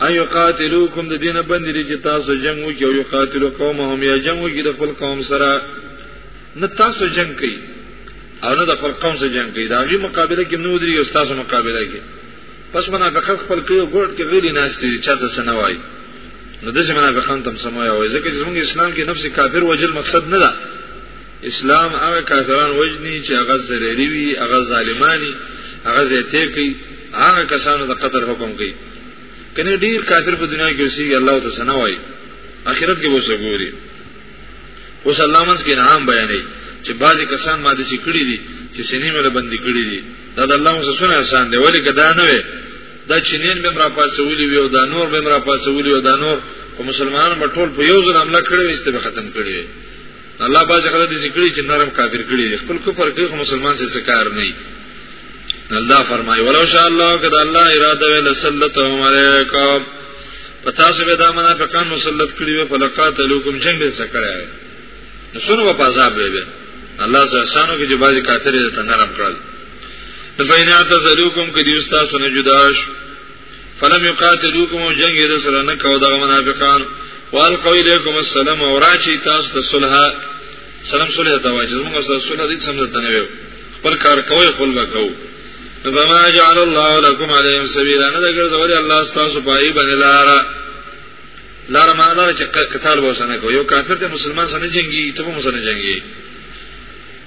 ان یقاتلوکم د دینه باندې دي چې تاسو جنگ وکړي او یقاتلو قومهم یا جنگ وکړي د خپل قوم سره نه تاسو جنگ کوي او نه د خپل قوم سره جنگ کوي دا غي مقابله کې نو دري او تاسو مقابله کې پس منافقت خپل کوي ګورد کې غلي ناس دي چاته سنوي نو دغه منافقان تم سموي او ځکه چې موږ اسلام کې نفس کافر وجل مقصد نه ده اسلام هغه کافران وجني چې هغه زریری وي هغه ظالمانی هغه زیته کوي هغه کسانو د قتل حکم کوي کنه ډیر کافر په دنیا کې اوسي الله تعالی سنا وایي اخرت کې وسه ګوري اوس الله منځ کې انعام بیانې چې بعضی کسان ماده سي کړی دي چې سینې مله بندي کړی دي دا د الله منځ سره آسان دی ولی کدا نه وي دا چینین به مرا پاسولي وي او دا نور به مرا پاسولي او دا نور په مسلمانانو ټول په یو ځل حمله کړې وي استبه ختم کړې وي الله باز خدای دې ذکر چې نرم کافر کړي خپل کفر کوي خو مسلمان سره څه کار نه الله فرمایي ولو شاء الله کدا الله اراده وی لسلتهم علیکم پتا سو به دا منافقان مسلط کړي وي فلقاتلوکم جنگ به څه کړی نو سونو په عذاب به الله سبحانه سانو کې چې بعضی کافر دې تنرم کړل فینات زلوکم کدی استاد سن جداش فلم یقاتلوکم او جنگ یې سره نه کو دغه منافقان والقوا الیکم السلام او راچی تاسو ته صلح سلام صلح ته واجز موږ سره صلح دې سم ته نه ویو خپل کار کوي خپل وکاو فما جعل الله لكم عليهم سبيلا نه دګر زول الله تاسو پای باندې لارا لارا معنا دا چې قتال به وسنه کو یو کافر ته مسلمان سره جنگي ته مو سره جنگي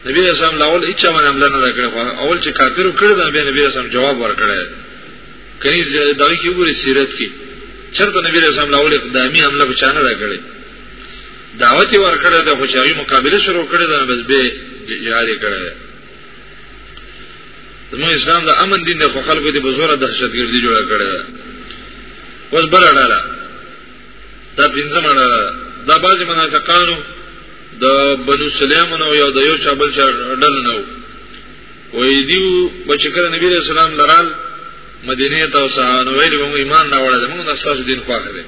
نبی رسول الله اول اچا باندې عمل نه کړو اول چې کافر کړ دا به نبی رسول جواب ورکړی کني دغه کې وګوري سیرت کې چرته نبی رسول الله اول اقدامي حمله په چانه دا کړې دعوت ورکړه د خوشحالي مقابله شروع کړې ده بس به جاری کړه زمو اسلام د امن دین د خلکو د بزوره دهشتګردي جوړ کړه وس بل اړه دا پنځم اړه دا بعضی منافقانو د بنو سلیم نو یو د یو چابل چا ډل نو وې دیو بچکر نبی رسول سلام لرال مدینه ته وسه نو ویل موږ ایمان راوړل موږ د تاسو دین خوښ دي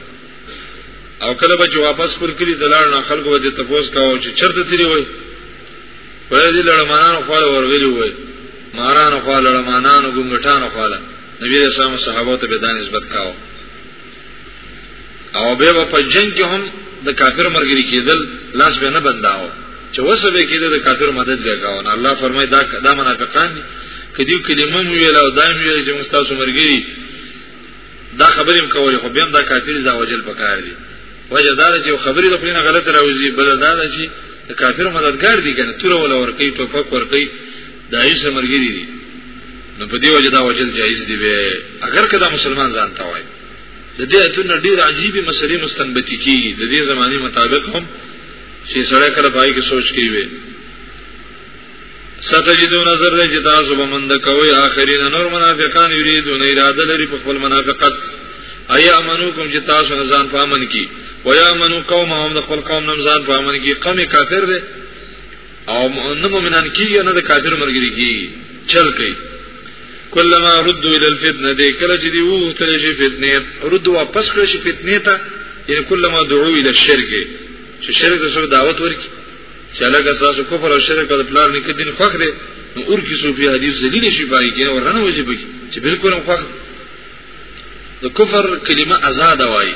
او کله به واپس پر کلی دلار نه خلکو به تپوس کاوه چې چرته تیری وای په دې لړمانانو خو ور ویلو وای مارانو خو لړمانانو ګنګټانو خو نبی رسول سلام صحابه ته به دا نسبت کاوه او به په جنگ کې هم د کافر مرګري کېدل لاس به نه بنداو چې وسه به کېده د کافر مدد به کاوه نه الله فرمای دا دا منافقان دي کدی کلمه مو ویل او دایم ویل چې مستاسو مرګري دا خبرې هم کولې خو به هم دا کافر دا وجل پکار دي وجه دا چې خبرې د خپلینه غلط راوځي بل دا چې د کافر مددگار دي کنه تور ولا ورکی ټوپک ورکی داعش مرګري دي نو په دې وجه دا وجل جایز دی به اگر کدا مسلمان ځان ته وای د دې اتونه ډیر عجیبی مسلې مستنبتی کی د دې زمانی مطابق هم چې سړی کله پای کې سوچ کوي وي ستجدون نظر دې جتا صبح مند کوي اخرین نور منافقان یریدون اراده لري په خپل منافقت ایا امنوکم چې تاسو نه ځان پامن کی ویا امنو قوم هم د خپل قوم نه ځان پامن کی قوم کافر دي او نه مؤمنان کیږي نه د کافر مرګري کیږي چل کوي کلمہ رد الى الفتنه دې کله چې دی وو تل شي فتنه رد واپس کړی شي فتنه ته یعنی کلمہ دعو الى الشرک چې شرک د سره دعوت ورکړي چې علاقه اساسو کفر او شرک د پلان نه کدين خوخ لري نو اور کې صوفي حدیث ذلیل شي پای کې ورنه وځي پکې چې بالکل خوخ د کفر کلمه آزاد وایي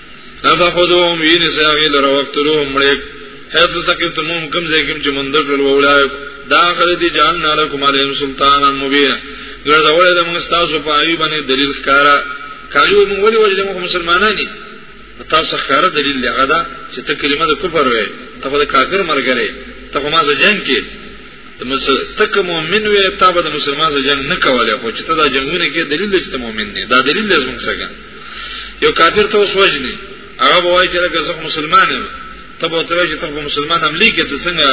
نفخذوهم وین ساوی لره وقتلو مړیک حیث سکتموم کم ځای کم چې مندر کړل وولای دا خل دي جان نالکم علیهم سلطان مبین ګرځول د موږ تاسو په ایو باندې دلیل ښکارا کایو موږ ولې وجه موږ مسلمانان دي تاسو ښکارا دلیل دی غدا چې ته کلمه د کفر وې ته د کافر مرګره ته ما سره جنگ کې ته کوم مؤمن وې ته به د مسلمان سره جنگ نه کولای خو چې ته دا جنگونه کې دلیل دی چې ته مؤمن نه دا دلیل دی زموږ څنګه یو کافر ته وسوجني هغه وایي چې لکه زه مسلمان یم ته به ته چې ته مسلمان هم لیکې ته څنګه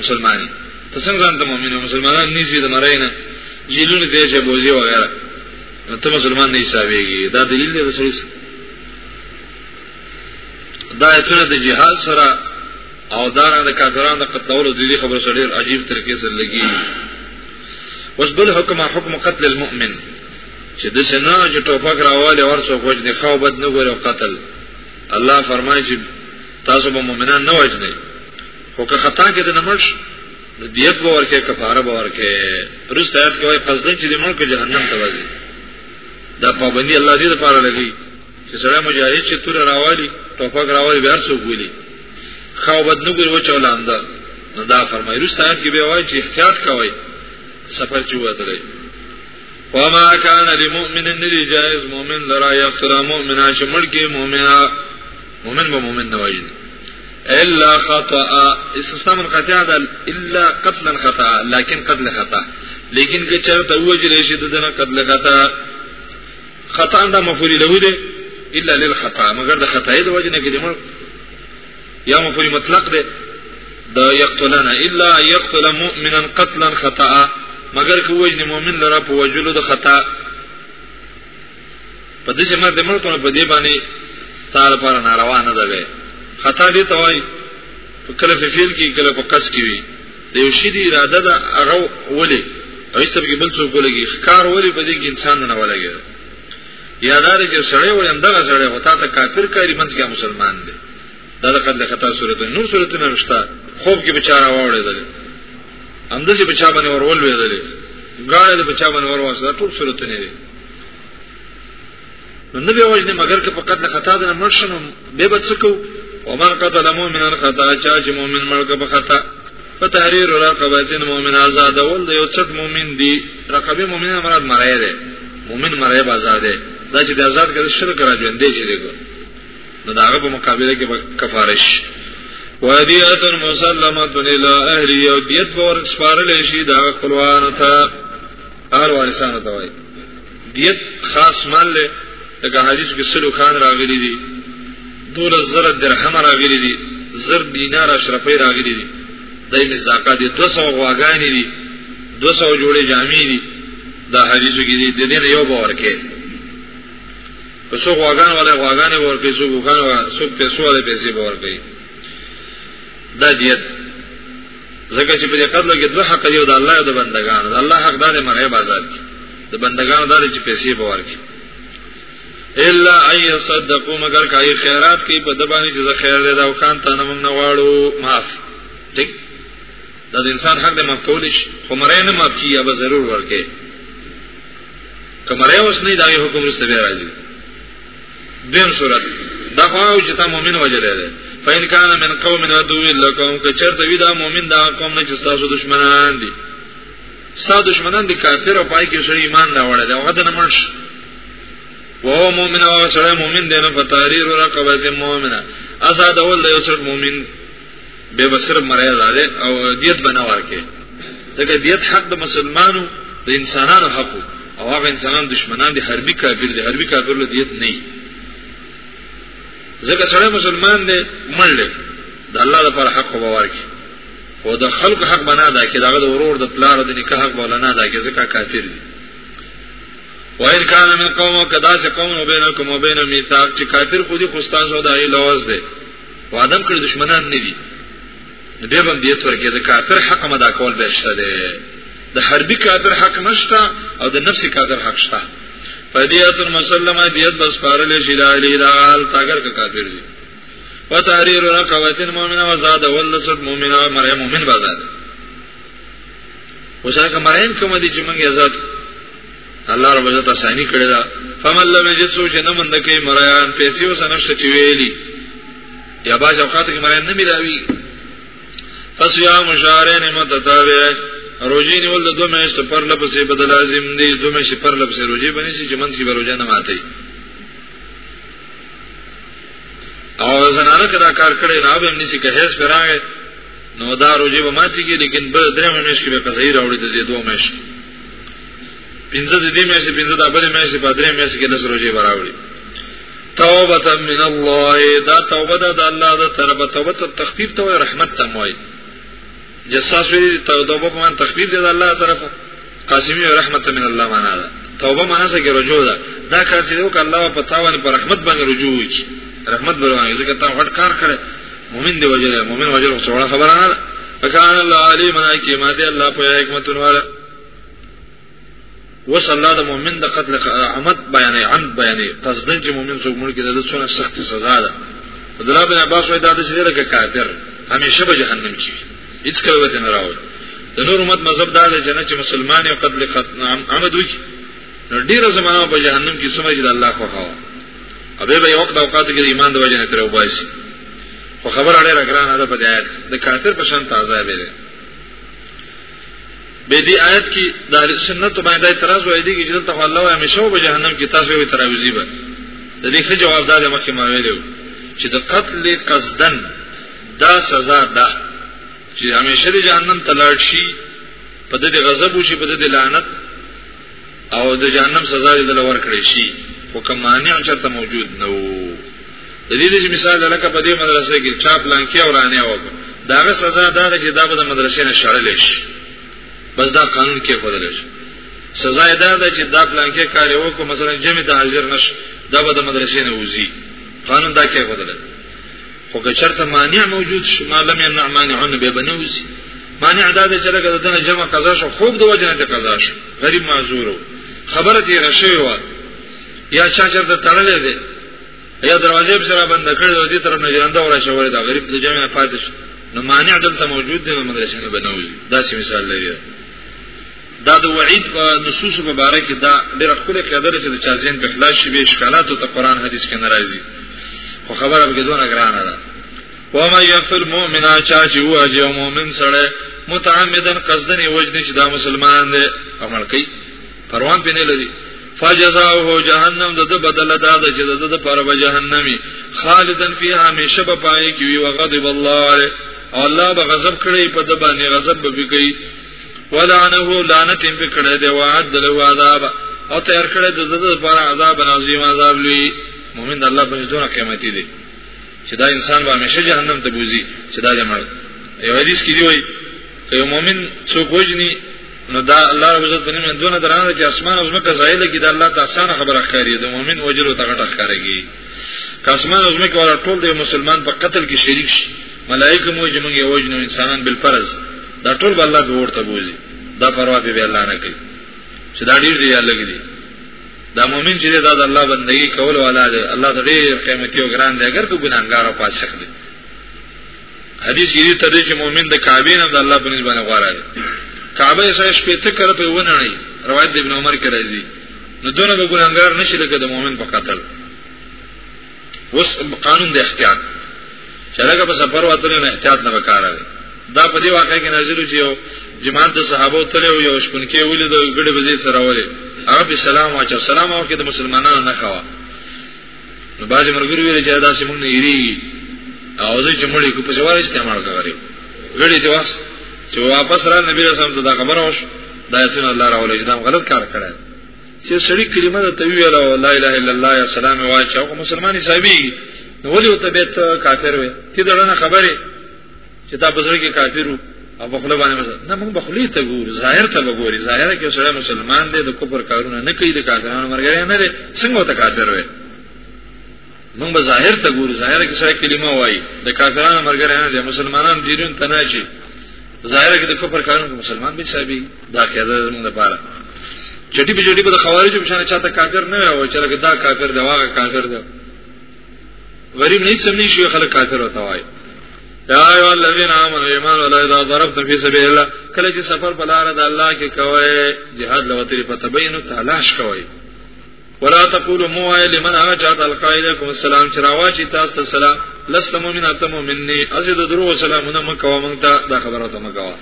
مسلمانې ته څنګه ځان ته مؤمن مسلمانان نيزي د مراینه جیلونه دې چې بوزي وغیرہ ته مسلمان نه حسابېږي دا دلیل دی رسول دا ایتونه د جهاد سره او دا د کافرانو د قتلولو د دې خبرو سره ډېر عجیب طریقې سره لګي وس بل حکم حکم قتل المؤمن چې د سنا چې ټوپک راواله ورڅو کوج نه خو بد نه ګورو قتل الله فرمایي چې تاسو به مؤمنان نه وجنئ خو که خطا کې د نمرش دیت به ورکه کفاره به ورکه پرست آیات کې وایي قصدن چې د ملک جهنم ته وځي دا پابندي الله دې لپاره لګي چې سره مجاهد چې تور راوالي ټوپک راوالي بیا څو ګولي خو بد نه ګوري و چولاندا نو دا فرمایي رست آیات کې به وایي چې احتیاط کوي سفر چې وته وما كان لمؤمن ندي جائز مؤمن لرا يقتل مؤمنا شمل کې مؤمنا مؤمن به مؤمن نوایي الا خطا استثناء من قطع ده الا قتلا خطا لكن قتل خطا لیکن که چرته وجل شي د دنه قتل خطا خطا دا مفعول له دي الا للخطا مگر د خطا د وجنه کې جمع یا مفعول مطلق ده د یقتلنا الا یقتل مؤمنا قتلا خطا مگر که وجنی مؤمن لره په وجلو د خطا په دې شمه د ملکونو په دې باندې تعالی پر ناروا نه ده خطا دي توای په کله په فعل کې کله په قص کې وي د یو شی دی اراده ده هغه ولي او هیڅ به بل څوک ولګي ښکار ولي په دې کې انسان نه ولګي یادار چې سړی وي اندغه سړی وتا ته کافر کاری منځ کې مسلمان دی دا د قتل خطا صورت نور صورت نه رښتا خوب کې بچاره واوړېدل همداسې بچا باندې ورول وېدل ګاړه د بچا باندې ورواسه ټول صورت نه وي نو نبی وجنه مگر که په قتل خطا د مرشنو به بد سکو ومن قتل مؤمنا خطا چا چې مؤمن مرګ په خطا فتحرير رقبتين مؤمن آزاد ول د یو څټ مؤمن دی رقبه مؤمن مراد مړی دی مؤمن مړی آزاد دی دا چې د آزاد کړي شرک را ژوندې چې دی نو دا هغه په مقابله کې به کفاره شي ودیات مسلمه الى اهلی او دیت به ور سپارل شي دا خپلوان ته اهل وارثانو ته وایي دیت خاص مال له دغه حدیث کې سلو خان راغلي دي دول زر درهم راغلي دي زر دینار اشرفي راغلي دي دای مصداقه دي 200 غواګانی دي 200 جوړې جامې دي دا حدیث کې دي د دې یو باور کې که څوک غواګان ولا غواګانې ورکړي څوک وکان ولا څوک پیسو ولا پیسې ورکړي دا دیت ځکه چې په دې قتل کې دوه حق دی او د الله او د بندگانو د الله حق دار مرای آزاد کی د بندگانو دار چې پیسې به ورکړي الا اي صدقوا مگر کای خیرات کوي په دبانې چې خیر دی دا وکان ته نه موږ نه واړو معاف ټیک دا د انسان حق دی معاف کولی شي خو مړی نه معاف کیږي به ضرور ورکې که مړی اوس نه دغه حکم رسته بیا راځي دیم صورت دا خو چې تا مؤمن وجلې ده فین کان من قوم ادو لکم که چرته وی دا مؤمن دا قوم نه چې تاسو دشمنان دي ستا دشمنان دي کافر او پای کې شری ایمان دا وړه دا وخت نه مرش وو مؤمن او سره مؤمن دینه فتاری رقبه مؤمنه آزاد اول د یو سره مؤمن به بسر مړی زاده او دیت بنا ورکه ځکه دیت حق د مسلمانو د انسانانو حق او هغه انسانان دشمنان دي حربي کافر دي حربي کافر له دیت نه ځکه سره مسلمان دی مړل د الله لپاره حق په باور کې او د خلق حق بنا ده کې دغه ورور د پلار د نکاح حق بوله نه ده کې ځکه کافر دي وایل کان من قوم کدا سے قوم وبینکم وبین میثاق چې کافر خو دي خوستان شو دای لوز دي وادم کړ دشمنان نه دي به بم دې تور کې د کافر حق مدا کول به شته ده د حربي کافر حق نشته او د نفسي کافر حق شته فدیت المسلمه دیت بس پارل شي د علی د حال تاګر کا کافر دي و تحریر رقبتن مؤمنه و زاد ولست مؤمنه و مریم مؤمن بازاد وساکه مریم کوم دي چې موږ آزاد الله رب عزت اسانی کړی دا فمن لم یجد سو چې نه مند کوي مریان پیسې وسنه شته ویلي یا باز اوقات کې مریان نه ملاوي فصيام شهرين متتابعين روزي نیول د دوه میاشتو پر لپسې بدل لازم دي دوه میاشتې پر لپسې روزي باندې چې منځ کې به روزه نه ماتي او زنانه کدا کار کړي نه به نسی که هیڅ پراغه نو دا روزي به ماتي کې لیکن بل درې میاشتې به قضایي راوړي د دوه میاشتې پنځه د دې میاشتې پنځه د بلې میاشتې په درې میاشتې کې لس روزي براوړي توبه من الله دا توبه ده د الله د طرفه توبه ته تخفیف ته رحمت ته موي جساس وی توبه په من تخفیف ده د الله طرفه قاسمی رحمت من الله معنا ده توبه معنا څه کې رجوع ده دا کار چې وک الله په تاوان پر رحمت باندې رجوع وکړي رحمت بروانه ځکه تا هټ کار کړي مؤمن دی وجه مؤمن وجه څه خبره نه ده وکانه الله علیم حکیمه دی الله په حکمت ورته وس الله د مؤمن د قتل عمد بیان عن بیان قصدن چې مؤمن څوک مړ کې د څونه سخت سزا ده عبدالله بن عباس وایي دا د سړي لکه کافر همیشه به جهنم کې هیڅ کله وته نه راوړي د نور امت مذهب دا دی چې نه چې مسلمان یو قتل عمد وکړي نو ډیره زمانہ په جهنم کې سمج د الله خو خوا او به یو وخت اوقات کې ایمان د وجه نه تر وباسي خو خبر اړه راګرانه ده په دې آیت د کافر په شان تازه به به دې آیت کې د اهل سنت باندې اعتراض وایي چې دلته الله وايي همیشه به جهنم کې تاسو یو تراویزی به د دې ښه جواب دا د مخکې ما ویلو چې د قتل قصدن دا سزا ده چې همیشه د جهنم تلاړ شي په دې غضب وشي په دې لعنت او د جهنم سزا یې دل ورکړې شي خو کوم مانع چرته موجود نه وو د دې د مثال لکه په دې مدرسې کې چا پلان کې اورانه و داغه سزا دا ده چې دا به د مدرسې نه شړل شي بس دا قانون کې خدل شي سزا یې دا ده چې دا پلان کې کار یو کو مثلا جمع ته حاضر نش دا به د مدرسې نه وځي قانون دا کې خدل شي خو که چرته مانع موجود شي ما لم يمنع مانع نه به بنوزي مانع دا چې لکه دنه جمع قضا شو خوب د وجنه ته قضا شو غریب معذور خبره تیر شوی و یا چا چرته تړلې ده یا دروازه به سره بند کړې او دې طرف نه جنده ورا شوې دا غریب د جمع پاتې شو نو مانع دلته موجود دی مدرسې نه بنوزي دا څه مثال لري دا د وعید په نصوص په باره کې دا ډېر خپل قدر چې د چا زین په خلاص شي به اشکالات او قرآن حدیث کې ناراضي خو خبره به دونه ګرانه ده وما يفعل مؤمن چا چې واجه مؤمن سره متعمدن قصدن وجنه چې دا مسلمان دی عمل کوي پروان پینې لري فجزاؤه جهنم د بدل دا د چې د پر به جهنمي خالدن فيها همیشه به پای کې وي وغضب الله او الله به غضب کړي په د باندې غضب به کوي ولعنه لعنت په کړه دی وعد له عذاب او تیار کړه د زړه پر عذاب عظیم عذاب لوی مؤمن د الله په نزدونه قیمتي دی چې دا انسان به همیشه جهنم ته بوزي چې دا جماعت یو حدیث کې دی وایي یو مؤمن څوک وجني نو دا الله رب عزت باندې دونه درانه چې اسمان او زمکه زایله کې دا الله تعالی سره خبره ښکاری دی مؤمن وجلو ته غټه ښکاریږي که اسمان او زمکه ور ټول دی مسلمان په قتل کې شریک شي ملائکه موجمنګي وجنو انسانان بالفرض دا ټول به الله به ورته بوزي دا پروا به الله نه کوي چې دا ډیر دی یا لګ دی دا مؤمن چې دا د الله بندگی کول والا دی الله ته ډیر قیمتي او ګران دی اگر که ګناهګار او فاسق دی حدیث کې دی ته چې مؤمن د کعبه نه د الله په نسبت غواره دی کعبه یې سره شپې ته کړه په ونه نه روایت د ابن عمر کې راځي نو دونه به ګناهګار نشي لکه د مؤمن په قتل اوس قانون د احتیاط چې لکه په سفر وتلو نه احتیاط نه وکاره دا په دې واقع کې نازل شو چې جماعت د صحابه تل یو شپون کې ولې د ګډه بزې سره ولې هغه به سلام واچو سلام او کې د مسلمانانو نه کاوه نو باز مرګري ویل چې دا سیمون نه یری او زه چې مړی کو په جوار استعمال کوي غړي چې وخت چې واپس را نبی رسول ته دا خبره وش دا ایتونه الله راولې دا غلط کار کړی چې سړی کلمه د تویل او لا اله الا الله یا سلام وای چې هغه مسلمانې صاحبې نو ولې ته به ته کافر وې ته دغه خبره چې تا بزرګ کې کافر وو او بخله باندې مزه نه موږ بخلی ته ګور ظاهر ته وګوري ظاهر کې سره مسلمان دی د کفر کارونه نه کوي د کافرانو مرګ نه لري څنګه ته کافر وې موږ به ظاهر ته ګورو ظاهر کې څه کلمه وایي د کافرانو مرګره نه دي مسلمانان دیرون تناجي ظاهر کې د کفر کارونکو مسلمان به حسابي دا کېده موږ لپاره چټي په چټي په خوارجو په شان چاته کافر نه وایو چې لکه دا کافر دی واغه کافر دی غریب نه سمني شي خلک کافر وته وایي یا ایو الذین آمنوا ایمان ولا اذا ضربتم فی سبیل الله کله چې سفر په لار د الله کې کوی jihad لوتری په تبین تلاش کوی ولا تقولوا مو اي لمن هغه چاته القائلكم السلام چې راواچی تاسو ته سلام لست مؤمن ته مؤمن نه ازي د درو سلامونه مکو مونږ ته دا خبره ته مکو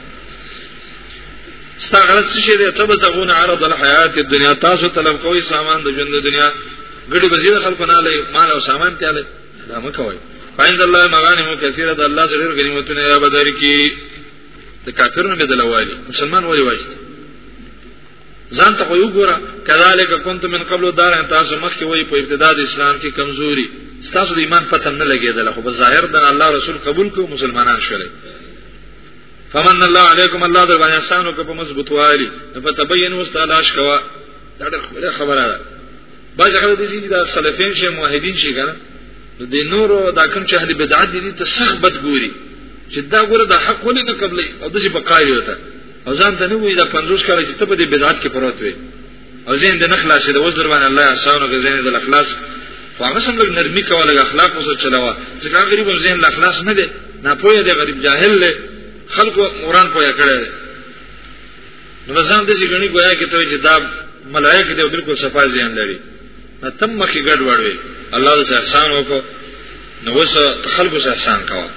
استغرض شي دې ته بتغون عرض الحیات الدنیا تاسو طلب کوی سامان د ژوند دنیا ګډي بزیر خلکو نه لای مال او سامان ته لای دا مکوي فایند الله مغانم کثیره د الله سره غنیمتونه یا بدر کی د کافرونو بدلوالي مسلمان وایي واجب ځان ته یو ګوره کذالک كنت من قبل دار تاسو مخکې وای په ابتدا د اسلام کې کمزوري تاسو د ایمان پته نه لګیدل خو په ظاهر د الله رسول قبول کو مسلمانان شول فمن الله علیکم الله در باندې احسان وکړ په مضبوط والی فتبین واستعلاش کوا دا ډېر خبره ده باج خلک دي چې دا سلفین شي موحدین شي کنه د نورو دا کوم چې اهل بدعت دي ته سخت بد ګوري چې دا ګوره د حق ولې نه قبلې او د چې بقایو ته او ځان ته نه وي دا 50 کاله چې ته په دې بدعت کې پروت وي او ذهن دې نه خلاصې د وزر باندې الله احسانو کې ذهن دې اخلاص هغه سم لګ نرمي کوله اخلاق اوسه چلاوه ځکه غریب ذهن لا اخلاص نه دی نه پوهه دی غریب جاهل دی خلکو قرآن پوهه کړی نو ځان دې ګڼي گویا کې ته چې دا ملائکه دې بالکل صفای ذهن لري تم مخې ګډ وډ وي الله دې احسان وکړو نو وس خلکو سره احسان کاوه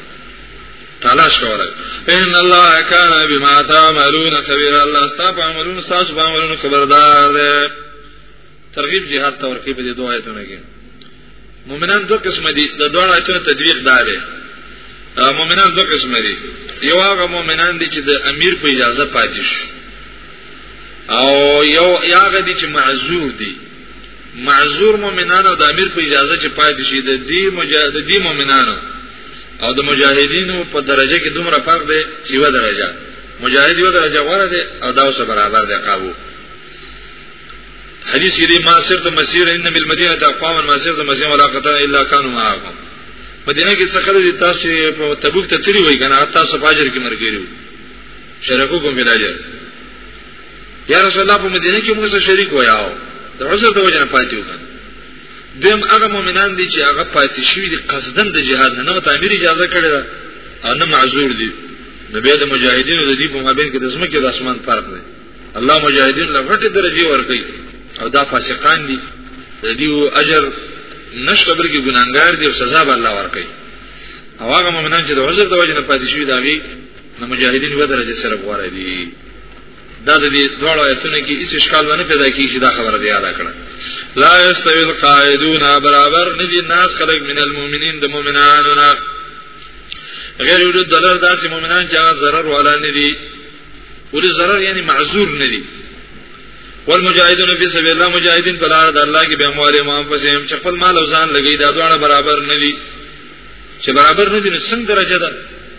تلاش کوله ان الله کان بما تعملون خبير الله ستاسو عملونه ستاسو عملونه خبردار دی ترغیب jihad ته ورکی په دې دوه آیتونه کې مؤمنان دوه قسم دي د دوه آیتونو تدویق دار مؤمنان دوه قسم دي یو هغه مؤمنان دي چې د امیر په اجازه پاتې شي او یو هغه دي چې معذور دي معذور مؤمنانو د امیر په اجازه چې پاتې شي د دې مجاهدین مؤمنانو او د مجاهدینو په درجه کې دومره فرق دی چې و درجه مجاهد یو درجه غوړه دی او دا اوسه برابر دی قابو حدیث کې دی ما سرت مسیر ان بالمدینه تقوام ما سرت مسیر ولا قطع الا كانوا معكم مدینه کې څخه دي تاسو په تبوک ته تری وای کنه تاسو فاجر کې مرګ کیږي شرکو کوم بلاجر یا رسول الله په مدینه کې موږ سره شریک ویاو د عذر د وجنه پاتې وکړ دیم هغه مؤمنان دي چې هغه پاتې شوی دي قصدن د جهاد نه نو تعمیر اجازه کړی ده او نه معذور دي د بیا د مجاهدینو د دې په مابین کې د زمکه د اسمان فرق دی الله مجاهدین له غټې درجه ورکړي او دا فاسقان دي د دې اجر نشته بلکې ګناګار دي او سزا به الله ورکړي او هغه مؤمنان چې د عذر د وجه نه پاتې شوی دي نو مجاهدین یو درجه سره غواره دي دا د دې دوه آیتونو کې هیڅ اشکال باندې پیدا کیږي چې دا خبره دی یاد کړه لا یستوی القاعدون برابر ندی ناس خلق من المؤمنین د مؤمنانو نه غیر یو دلر داسې مؤمنان چې هغه zarar والا ندی ولې zarar یعنی معذور ندی والمجاهدون فی سبیل الله مجاهدین په لار د الله کې به اموال او انفسهم چې خپل مال او ځان لګي دا دواړه برابر ندی چې برابر نه دي نو څنګه درجه ده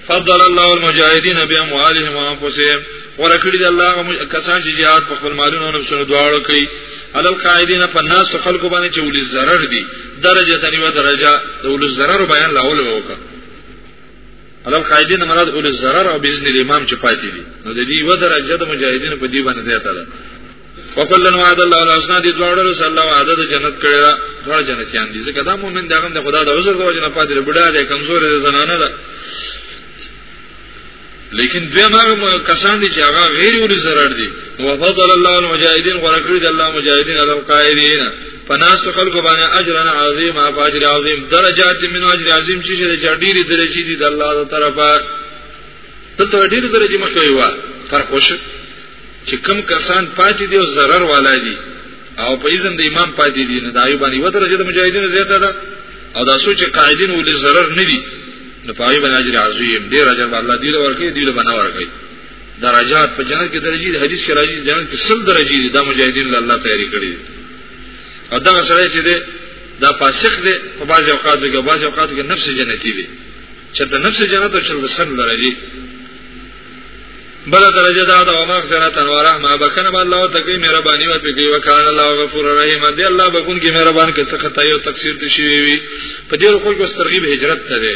فضل الله المجاهدين باموالهم وانفسهم ورکړي د الله کسان چې jihad په خپل مالونو او نفسونو دواړو کوي علل قائدین په ناس خلکو باندې چې ولې zarar دي درجه تنی و درجه د ولې zarar بیان لاول وکړه علل قائدین مراد ولې zarar او باذن الامام چې پاتې دي نو د دې و درجه د مجاهدینو په دی باندې زیاته ده وکلن وعد الله الحسنا دي دواړو رسول الله وعده د جنت کړی دا دواړه جنتیان دي ځکه دا مؤمن دغه د خدا د عذر د وجه نه پاتې بډا دی کمزور دی زنانه ده لیکن دوی ما کسان دي چې هغه غیر ولې zarar دي وفضل الله المجاهدين ورکړي د الله مجاهدين على القائلين فناس خلق باندې اجر عظیم او اجر عظیم درجات من اجر عظیم چې ډېری درجه دي د الله تعالی طرفه ته ډېری درجه مخوي وا فرق وشو چې کم کسان پاتې دي او zarar والا دي او په اذن د امام پاتې دي نو دایو باندې و درجه د مجاهدینو زیاته ده او دا سوچ قائدین ولې zarar نه دي نو په هغه باندې اجر عظیم ډیر اجر به الله دی له ورکړي دی له بنا ورکړي درجات په جنت کې درجه دي حدیث کې راځي جنت کې سل درجه دي دا مجاهدین له الله تیاری کړی او دا سره چې ده دا فاسق دی په بعض اوقات کې بعض اوقات کې نفس جنتی وي چې د نفس جنت او چې د سر درجه بل درجه دا د مغفرت او رحمه بکنه به الله ته کوي مهرباني وکړي کوي وکړه الله غفور رحیم دی الله بكون کې مهربان کې څه خطا یو تقصیر دي شي وي په دې رکو کې ترغیب هجرت ته دی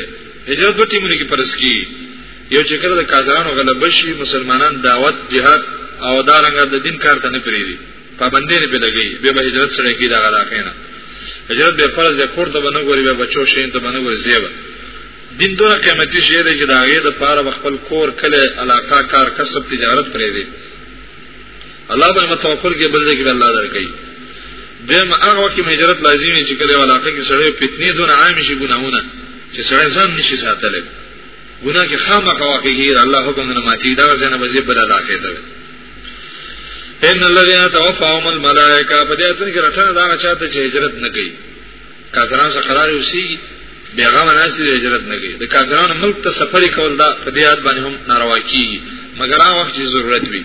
هجرت به ټیمونه کې پرس کی یو چې کړه د کاذرانو غلبه شي مسلمانان دعوت جهاد او دارنګ د دین کار ته نه پریږي پابندې نه بلګي به به هجرت سره کې دا غلا کینا هجرت به فرض ده کور ته بنګوري به بچو شین ته بنګوري زیبه دین دونه قیمتي شی دی چې د هغې دپاره به خپل کور کلی علاقه کار کسب تجارت پرېږدي الله به مې توکل کې بل ځای کې به الله درکوي دویم هغه وخت کې هجرت لازم وي چې کله یو علاقه کې سړی فتنې دونه عام شي ګناهونه چې سړی ځان نشي ساتلی ګناه کې خامخا واقع کېږي الله حکم نه ماتي دا ځای نه به زه بل علاقه ته ان الذين توفاهم الملائکه په دې اتن کې راتنه دا چاته چې هجرت نه کوي کافرانو سره قرار اوسېږي بیغمه ناس دي هجرت نه کوي د کافرانو ملک ته سفر کول دا په دې یاد باندې هم ناروا کیږي مګر هغه وخت چې ضرورت وي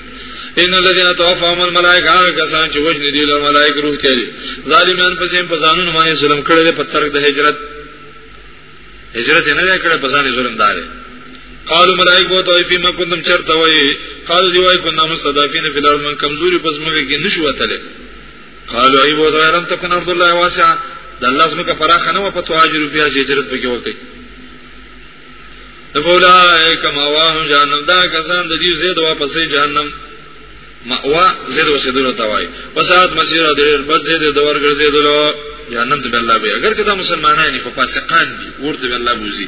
ان الذين توفاهم الملائکه هغه کسان چې وجنه دي له ملائکه روح تیری ظالمان پسې په ځانونو باندې ظلم کړل په ترک د هجرت هجرت نه کړل په ځان ظلم دار قالوا ملائکه تو فی ما کنتم چرته وای قالوا دی وای کنا مستضعفین فی الارض من کمزوری پس موږ کې نشو وتلې قالو ای بو زویرم تکن عبد الله واسع د الله زمکه پراخه نه و په تواجر بیا هجرت بګي وکي فولائک ماواهم جهنم دا کسان د دې زید واپسې جهنم مأوا زید وسیدلو توای وسات مسیر د ډیر بد زید د ور ګرځیدلو جهنم ته الله به اگر کدا مسلمانان نه په فاسقان دي ورته الله بوزي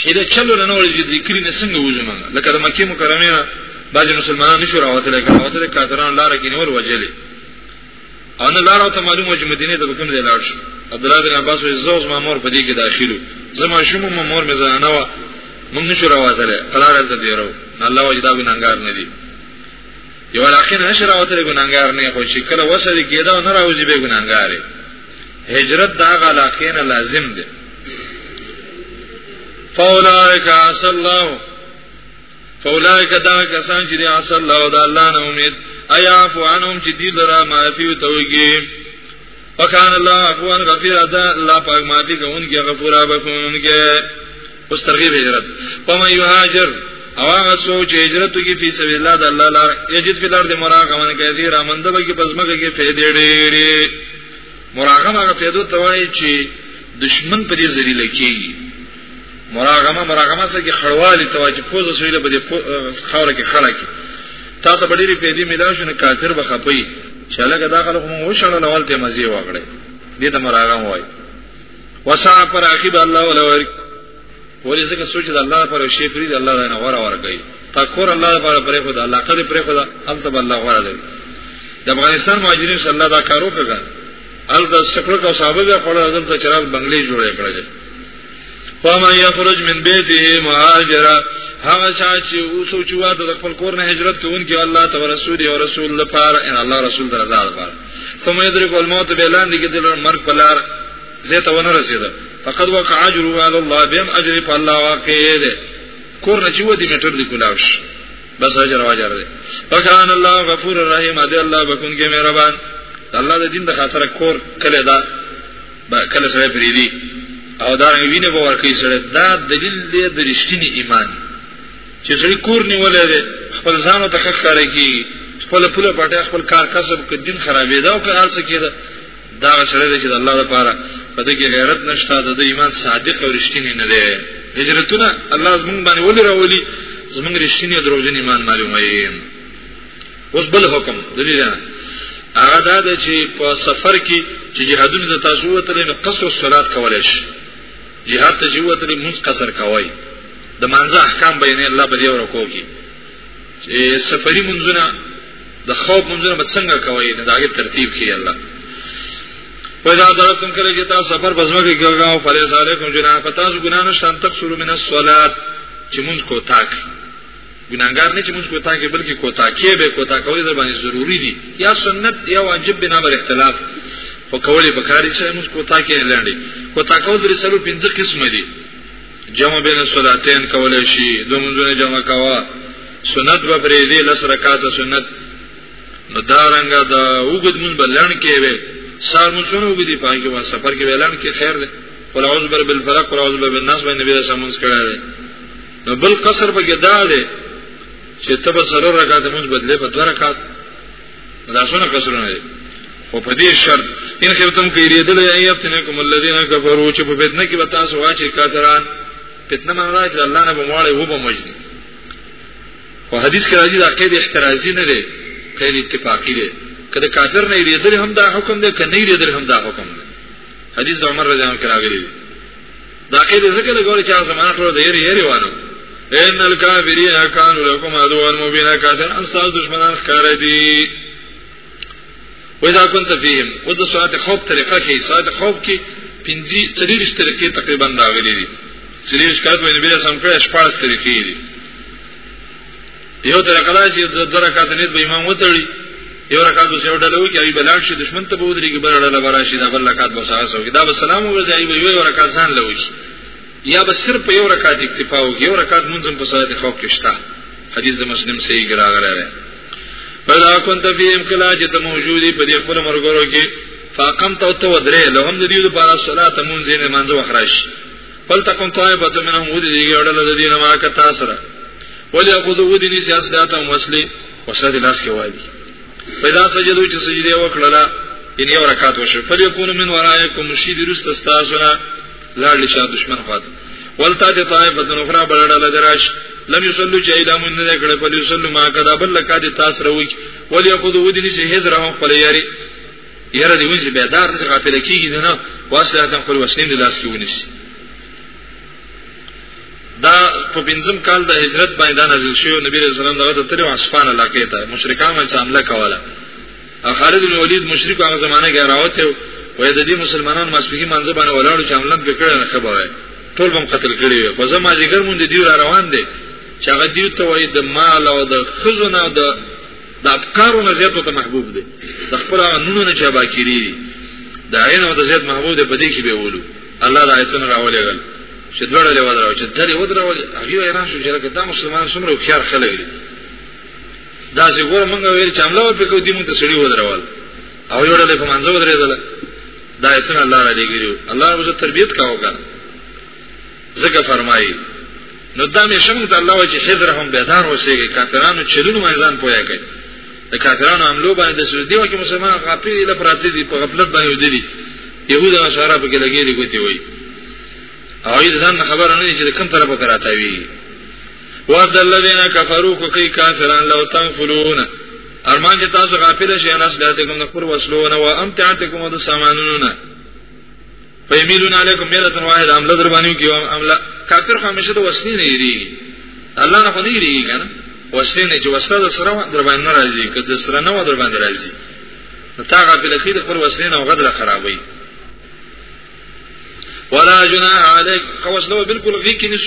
چې د چلو نه نور چې ذکر نه څنګه وځم لکه د مکه مکرمه نه بعض مسلمانان نشو راوته لکه راوته د کافرانو لار کې نور وجلې او نه لار ته معلومه چې مدینه ته کوم ځای لاړ شي عبد الله بن عباس وې زوز ما مور په دې کې داخلو زما شوم ما مور مې زنانه و موږ نشو راوته له قرار ته دیرو الله وجدا ګناګار نه دي یو علاقه نه نشو راوته ګناګار نه خو چې کله وسه دې کېدا نه راوځي به ګناګارې هجرت دا علاقه نه لازم ده فاولائک عسى الله فاولائک دا کسان چې دی عسى الله دا الله نه امید ایا عفو عنهم چې دی لرا معافی توګي وکان الله عفوا غفور ادا الله پاک معافی کوونکی غفور ابکونکی اوس ترغیب هجرت پم یهاجر او هغه سوچ هجرت کی فی سبیل الله د الله لار یجد فی الارض مراغمن کثیر امندبه کی پزمکه کی فیدې ډېری مراغمه هغه پیدو ته وایي چې دشمن په دې ذلیل کېږي مراغمه مراغمه څه کې خړوالي ته وایي چې پوزه سویله په دې خاور کې خړه کې تا ته ډېری پیدې ملاو شنه کافر به خپي چې لکه دا خلک مو وشړل اولته مزي وغړي دې ته مراغمه وایي وسع پر عقب الله ولور ولې ځکه سوچ د الله پر شی پری د الله نه غوړه ورګي تا کور الله پر پرې خو د الله قدر پرې خو د انت بل الله غوړه دی د افغانستان مهاجرین صلی الله دا کارو کړه ال د شکر کو صاحب به خپل حضرت د چرال بنگلې جوړې کړل فما یخرج من بیته مهاجرا هغه چا چې اوسو چې واده د خپل کور نه هجرت کوونکی الله ته رسول او رسول لپاره ان الله رسول درزاد لپاره ثم یدرک الموت بیلان دي کې د مرګ په لار زه ته ونه رسیدم فقد وقع اجر على الله بهم اجر په الله واقع دی کور نه چې ودی میټر دی کولاوش بس اجر واجر دی فکان الله غفور رحیم دی الله بكون کې مهربان الله د دین د خاطر کور کله دا کله سره پریدي او دا وینه به ورکې سره دا دلیل دی د رښتینی ایمان چې سړي کور نیولې ده خپل ځان ته ښه کار کوي خپل پوله پټه خپل کار کسب کې دین خرابې دا او کار څه کېده دا هغه سړی دی چې د الله لپاره په دې کې غیرت نشته د ایمان صادق او رښتینی نه دی هجرتونه الله زمونږ باندې ولې راولي زمونږ رښتینی او دروغجن ایمان معلوموي اوس بل حکم د دې نه هغه دا دی چې په سفر کې چې جهادونه د تاسو وته نه قصر صلات کولای شي جهاد ته جوه ته مونږ قصر کوي د مانزه احکام بیانې الله بلی ورکو کی چې سفری منځونه د خوف منځونه به څنګه کوي دا غي ترتیب کړي الله پیدا درتم کله چې تاسو سفر بزمه کې ګرځاو فلیس علیکم جناح پتا سو ګنا نه شان تک شروع من الصلات چې مونږ کو تاک ګناګار نه چې مونږ کو تاک بلکې کو تاکي به کو تاکوي در باندې ضروری دي یا سنت یا واجب بنا بر اختلاف خو کولې بکاری چې مونږ کو تاکي نه لاندې کو تاکو درې سلو پنځه قسم دي جمع بین الصلاتین کولای شي دوه مونږ نه جمع کوا سنت به پرې دې لس رکعات سنت نو دا رنګ دا وګد مون بلان کې وي سار مون شنو وګدي پای کې وا سفر کې اعلان کې خیر ده قل اعوذ برب الفلق قل اعوذ برب الناس باندې به سمونس کړه ده نو بل قصر به ګدا ده چې تب سره رکعات مون بدله په دوه رکعات دا شنو قصر نه دي او په دې شرط ان خفتم کې ریدل ای افتنکم الذين كفروا چې په فتنه کې وتا سو واچي کافران فتنه معنی چې الله نه بمواړي و به مجد په حدیث کې راځي دا قید احترازي نه دی قید اتفاقی دی کله کافر نه ریدل هم دا حکم دی کنه ریدل هم دا حکم دی حدیث عمر رضی الله عنه راغلی دا قید ذکر لګول چې هغه زمانہ ټول د یری یری وانه ان الکافرین کانوا لکم عدوا مبینا کافر ان تاسو دشمنان ښکار دي وإذا كنت فيهم ود ساعت خوف طریقه کې ساعت خوف کې پنځي چلیش طریقې تقریبا راغلي دي چلیش کار په نبی رسول الله شپږ طریقې دي یو طریقه دا چې د درکات نیت به امام وتړي یو رکعت به یو ډله وي چې ای بلان شي دشمن ته بودري کې بل ډله برا شي دا بل رکعت به ساس وي دا به سلام وي ځای به یو رکعت ځان لوي یا به صرف یو رکعت اکتفا وي یو رکعت منځم په صلات خوف کې شته حدیث د مسلم صحیح ګراغره فلا كنت فيهم کلا چې ته موجودي په دې خپل مرګورو کې فاقم تو تو درې لهم د دې لپاره صلات منځنه منځ وخرش فلتقم طائبه منهم ودي دې اورل د دې ما کا تاسو را ولي اخذ ودي ني سیاست اته مسلي وسد لاس کې وایي پیدا سجدو چې سجده وکړه ان یو رکعت وشو فلیکون من ورایکم شی درست استاسنا لاړ شي دشمن خوا ته ولتا ته طائفه اخرى بلړل دراش لم يصلوا جيدا من نه کړه په يصلوا ما کدا بل لکا دي تاسو روي ولي خود ودني چې هجر هم خپل یاري یاره دی ونځي به دار نه غافل کیږي نه واسله ته خپل وسلین لاس کې ونیسي دا په بنزم کال د هجرت باندې نازل شو نبی رسول الله دغه تر عثمان علاقه ته مشرکان باندې حمله کوله خالد بن ولید مشرک هغه زمانه کې راوته وای د دې مسلمانانو مسبيخي منځ باندې ولاړو چې عملاً به کړه نه خبره ټول هم قتل کړي وي خو زما ذکر مونږ دی را روان دي چې هغه دیو ته وای د مال او د خزونه او د د افکارو نه زیاتو ته محبوب دي د خپل نونو نه چا باکری دي د عین او د زیات محبوب دی په دې کې به ولو الله د آیتونو راولې غل چې دوړه له ودرو چې درې ودرو هغه ایران شو چې دا مسلمان څومره خيار خلک دي دا چې ګوره مونږ ویل چې حمله وکړو دي مونږ ته سړي ودرول او یو ډول په منځ ودرېدل دا ایتونه الله را لګیو الله رب عزت تربیت کاوه کنه زکه فرمایي نو دا مې شمو ته الله وجه حذرهم بیدار وسیږي کافرانو چلونو میزان پویا کوي د کافرانو عملو باندې د سعودي وکي مسلمان غافل له پراتی دي په غفلت باندې ودی يهود او نصارا په کې لګېږي کوتي وي او یې ځان خبره نه دي چې کوم طرف کراتاوي ود الذين كفروا کوي کافران لو تنفلون ارمان چې تاسو غافل شئ نه سلاته کوم خپل وسلونه او امتعاتکم د سامانونو نه فیمیلون علیکم میلتن واحد عمله در باندې کیو عمله کافر خو همیشه د وسلې نه یریږي الله نه خو نه یریږي کنه وسلې نه چې وسله د سره در باندې ناراضي که د سره نه و در باندې راضي تا غافل کړي د خپل وسلې نه غدر خرابوي ولا جناح عليك قوس لو بالکل غي کې نش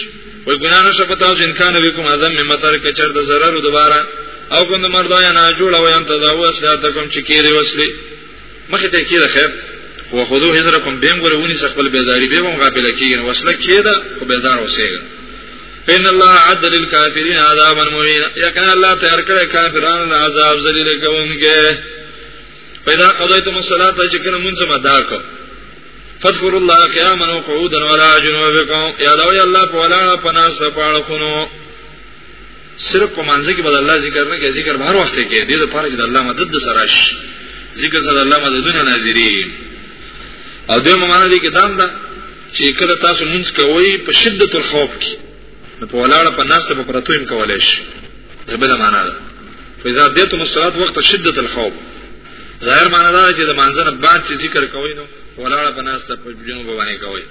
وي ګنا نشه پتا او امکان وکم اذن می مطر کې چر د zarar دوباره او کوم مردا یا نه جوړ او انت دا وسله ته کوم چې کېری وسلی مخه ته کېره خیر هو خذو هجرکم بیم ورونی سقل بیداری بیم غافل کیږي وسله کېده خو بیدار اوسېږي ان الله عد للكافرين عذابا مهينا یقینا الله تیار کړی کافرانو عذاب ذلیل کوونکې پیدا قضایتم الصلاه چې کله مونږه مدا کو فذكر الله قياما وقعودا ولا جنوبكم يا لو يا الله ولا پناس پاړه خونو صرف په منځ کې بدل الله ذکر نه کې ذکر به هر وخت کې دې لپاره چې د الله مدد سره شي ذکر سره الله مددونه نازلې او دې معنی دې کې دام ده چې کله تاسو مونږ کوی په شدت الخوف کې نو په ولاړه په ناس ته په پرتو هم کولای شي دا بل معنا ده فإذا ديتم الصلاة وقت شدة الخوف ظاهر معنا دا چې د مانځنه بعد چې ذکر کوي نو ولاړه په ناس ته په جنوب باندې کوي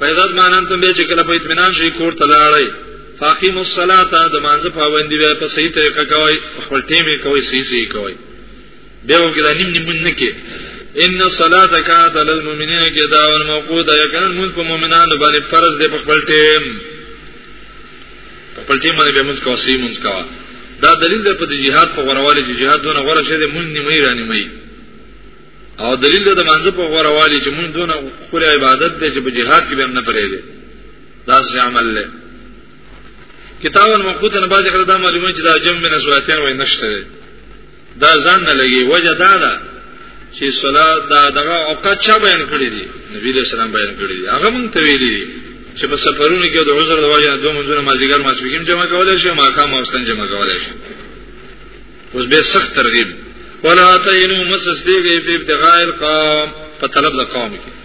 فإذا مانن ته به چې کله په اطمینان شي کور ته لاړی فاقیم الصلاة د مانځه پابندي به په صحیح طریقه کوي خپل ټیم کوي صحیح صحیح کوي بیا وګړه نیم نیم نه کې ان الصلاه کانت للمؤمنین کدا والموقوده یقینا موږ په مؤمنانو باندې فرض دی په خپل ټیم په خپل ټیم باندې به موږ کوسی موږ کا دا دلیل دی په جهاد په غوړوالي چې جهاد دونه غوړه شه دی موږ نیمه رانی مې او دلیل دی د منځ په غوړوالي چې موږ دونه خوري عبادت دی چې په جهاد کې به نه پرې دی دا څه عمل له کتاب الموقوته نه باز کړه دا معلومه چې دا جمع من اسواتین وای نشته دا ځان نه لګي وجه دا ده چې صلات دا دغه اوقات چا بیان کړی دی نبی له سلام بیان کړی دی هغه مونږ ته ویلي چې په سفرونو کې د عذر د وجه دوه منځونه مازیګر ماسپیګم جمع کولای شي ما کام اوستان جمع کولای شي اوس به سخت ترغیب ولا تینو مسسدیږي په ابتغاء القام په طلب د قوم کې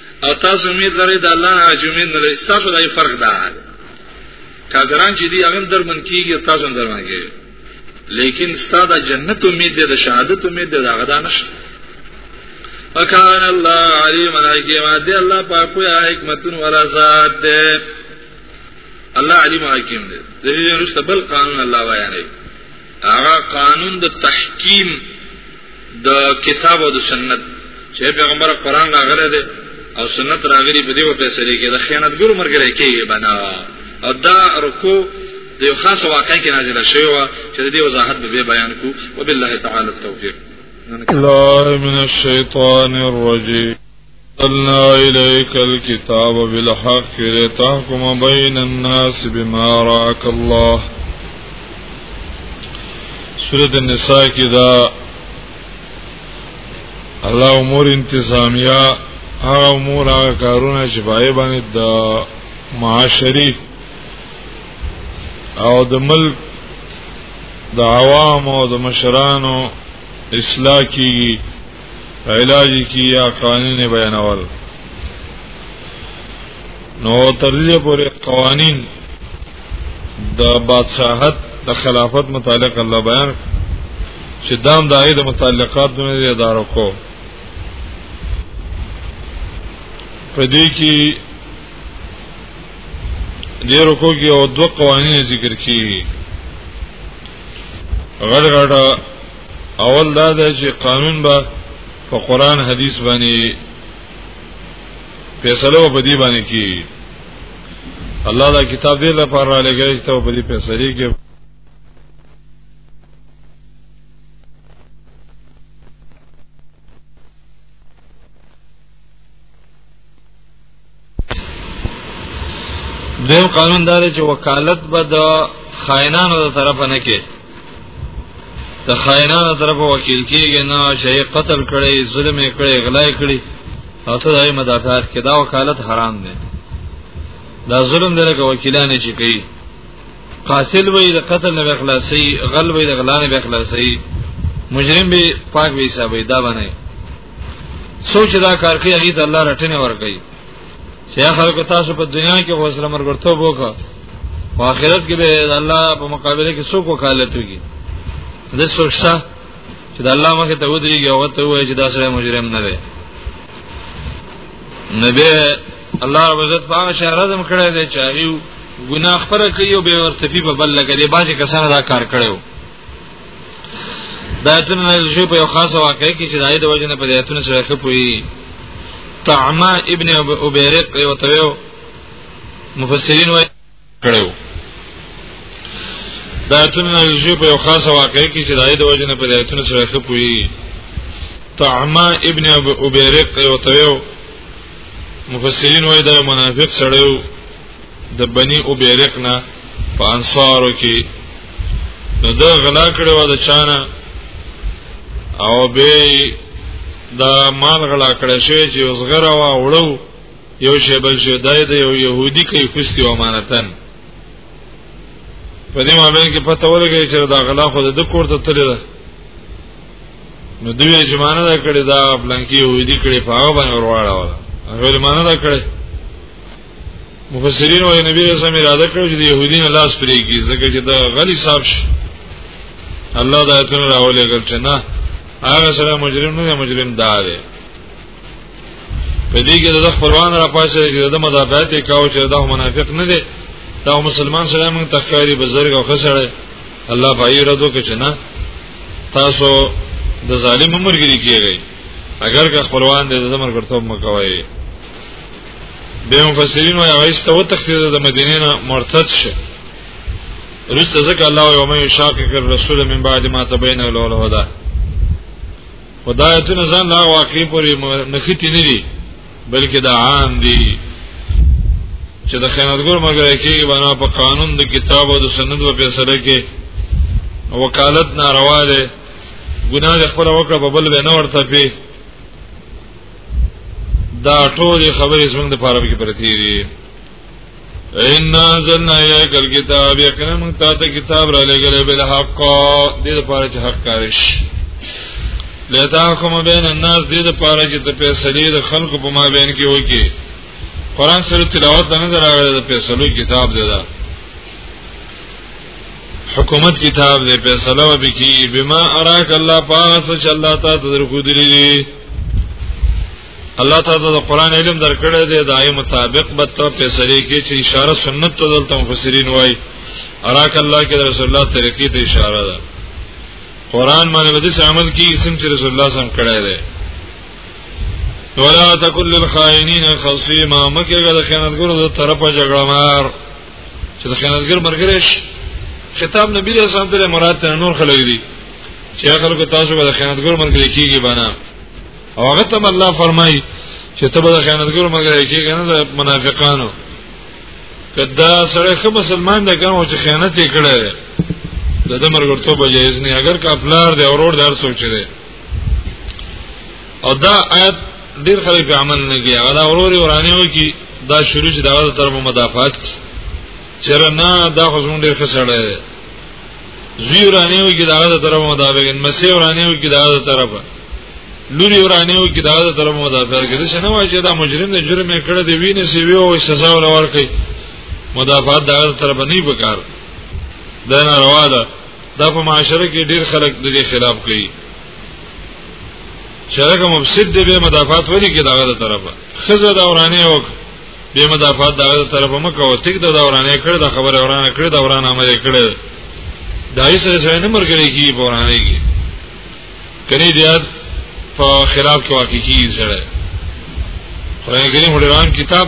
او تاسو امید لرئ د الله نه چې امید نه لرئ تاسو لای فرق ده کافران چې دی هغه درمن کیږي تاسو هم درمن کیږي لیکن ستاده جنت امید ده شهادت امید ده هغه دا نشته وکان الله علیم حکیم دی الله پاک یا حکمتون ولا ذات ده الله علیم حکیم دی د دې وروسته بل قانون الله بیانوي هغه قانون د تحکیم د کتاب او د سنت چې پیغمبر قران راغلی دی او سنت راغلی په دې و فیصله کې د خیانتګرو مرګره کېږي بنا او دا رکو د یو خاص واقعې کې نازله شوی و چې د دې وضاحت به بیان کو وبالله تعالی التوفیق الله من الشیطان الرجیم أنزلنا إليك الكتاب بالحق لتحكم بين الناس بما رأك الله سورة النساء كده الله امور انتظامیه هغه امور هغه کارونه چې پای باندې د معاشري او د ملک د عوام او د مشرانو اصلاح کیږي علاج کی یا قوانین بیانول نو تر دې پورې قوانین د بادشاہت د خلافت متعلق الله بیان چې دام دای د متعلقات نه اداره کو په دې کې دې رکو کې او دوه قوانین ذکر کیږي غړ غړ اول دا ده چې قانون به په قران حدیث باندې فیصله په دې باندې کی الله دا کتاب دې لپاره لګی چې په دې فیصله کې دیم قانون دا دی چې وکالت به د خائنانو د طرفه نه کې د خائنانو طرفه وکیل کېږي نه شي قتل کړي ظلم کړي غلا کړي تاسو دای مدافعات کې دا وکالت حرام دی دا ظلم دی لکه وکیلان چې کوي قاتل وي د قتل نه بخلاصي غل وي د غلا نه بخلاصي مجرم به پاک وي حسابي دا باندې سوچ دا کار کوي هغه ته الله رټنه ورکړي چې خلکو تاسو په دنیا کې غوسره مرګرتوب وکړه په آخرت کې به الله په مقابله کې څوک وکالت وکړي د سوچتا چې د الله مخ ته ودرېږي او ته وایي چې دا سره مجرم نه دی نبی الله رب عزت په هغه شهر اعظم کړی دی چې هغه ګناه خبره کوي او به ورتفي په بل لګي بعضي کسان دا کار کړو دا ایتونه نازل شوی په یو خاص واقعې کې چې د آیت وجه نه په ایتونه سره ښه پوي طعما ابن ابيرق یو تویو مفسرین وایي کړو دا ایتونه نازل شوی په یو خاص واقعې کې چې د آیت وجه نه په ایتونه سره ښه پوي طعما ابن ابيرق یو تویو مفسرین وایي دا منافق سره د بني او بیرق نه په انصارو کې نو دا غلا کړی و د چانه او به دا مال غلا کړی شي چې وسغره وا وړو یو شی بل شی دای د یو يهودي کې کوستي امانتن په دې مابین کې پته ولګی چې دا غلا خو د کور ته تللی ده نو دوی اجمانه دا کړی دا بلانکی يهودي کړی په هغه باندې ورواړه ولا هغه مانه دا کړی مفسرین وايي نبی رسول الله اراده کړو چې د يهودین لاس پرې کی ځکه چې دا غلی صاحب شي الله دا ایتونه راولې ګل چې نه هغه سره مجرم نه مجرم دا دی په دې کې د خپلوان را پاسه چې د مدافعت کاو چې دا منافق نه دی دا مسلمان سره موږ تخکاری بزرګ او خسړ الله پای ردو کې نه تاسو د ظالم مرګري کیږئ اگر که خپلوان دې د مرګ ورته مکوي به مفسرین وایي هغه ستو تخصیص د مدینې نه مرتد شه رسته ځکه الله یو مې شاقق الرسول من بعد ما تبین له الهدى خدایتونه ځان لا واقع پورې مخیتی نه دي بلکې دا عام دي چې د خیانتګر مګر کېږي بنا په قانون د کتاب او د سنت په فیصله کې وکالت ناروا ده ګناه خپل وکړه په بل به نه ورته پی دا ټول خبرې څنګه په عربي کې پرتی دي ان انزلنا الیک الكتاب یقینا موږ ته ته کتاب را لګل بل حق دې لپاره چې حق کارش لتا کوم بین الناس دې لپاره چې ته فیصله د خلکو په ما بین کې وکي قران سره تلاوت نه دراغله د فیصلو کتاب دی دا حکومت کتاب دی فیصله وبکی بما اراک الله پاس چې الله تعالی درکو دی الله تعالی د قران علم درکړی دی دای مطابق به ته فیصله کې چې اشاره سنت ته دلته مفسرین وای اراک الله کې رسول الله طریقې ته اشاره ده قران باندې ودی عمل کی اسم چې رسول الله سم کړی دی ولا تکل للخائنین خصیما مکه غل خیانتګرو د طرفه جګړه مار چې د خیانتګر مرګري شي خطاب نبی له سلام ته مراد ته نور خلک دي چې هغه کو تاسو به خیانتګر مرګري کیږي بنا او هغه ته الله فرمایي چې ته به خیانتګر مرګري کیږي نه د منافقانو کدا سره خو مسلمان ده کوم چې خیانت یې کړی ده د مرګ ورته به جایز نه اگر کا پلار دی اورور دار سوچ دی او دا آیت ډیر خلک په عمل نه کوي هغه دا وروري ورانه وي کی دا شروع چې دا تر مدافعات کی چر نه دا خو زمونږ ډیر خسړې زوی ورانه وي کی دا غره طرف مدافعین مسی ورانه وي کی دا غره طرف لوري ورانه وي کی دا غره طرف مدافعات کوي چې نه وایي چې دا مجرم دی جرم یې کړی دی وینې سی وی او سزا ور ورکړي مدافعات دا غره طرف نه وکړ دا نه روا ده دا په معاشره کې ډیر خلک د دې خلاف کوي شرک مفسد دی به مدافعات ولي کې داغه طرفه خزه دا ورانه وک به مدافعات داغه طرفه مکه او تک دا ورانه کړ دا خبره ورانه کړ دا ورانه عمل کړ دا یې سره سره نه مرګري کی په ورانه کې کني دیات په خلاف کې واقع کی سره قرآن کریم هډران کتاب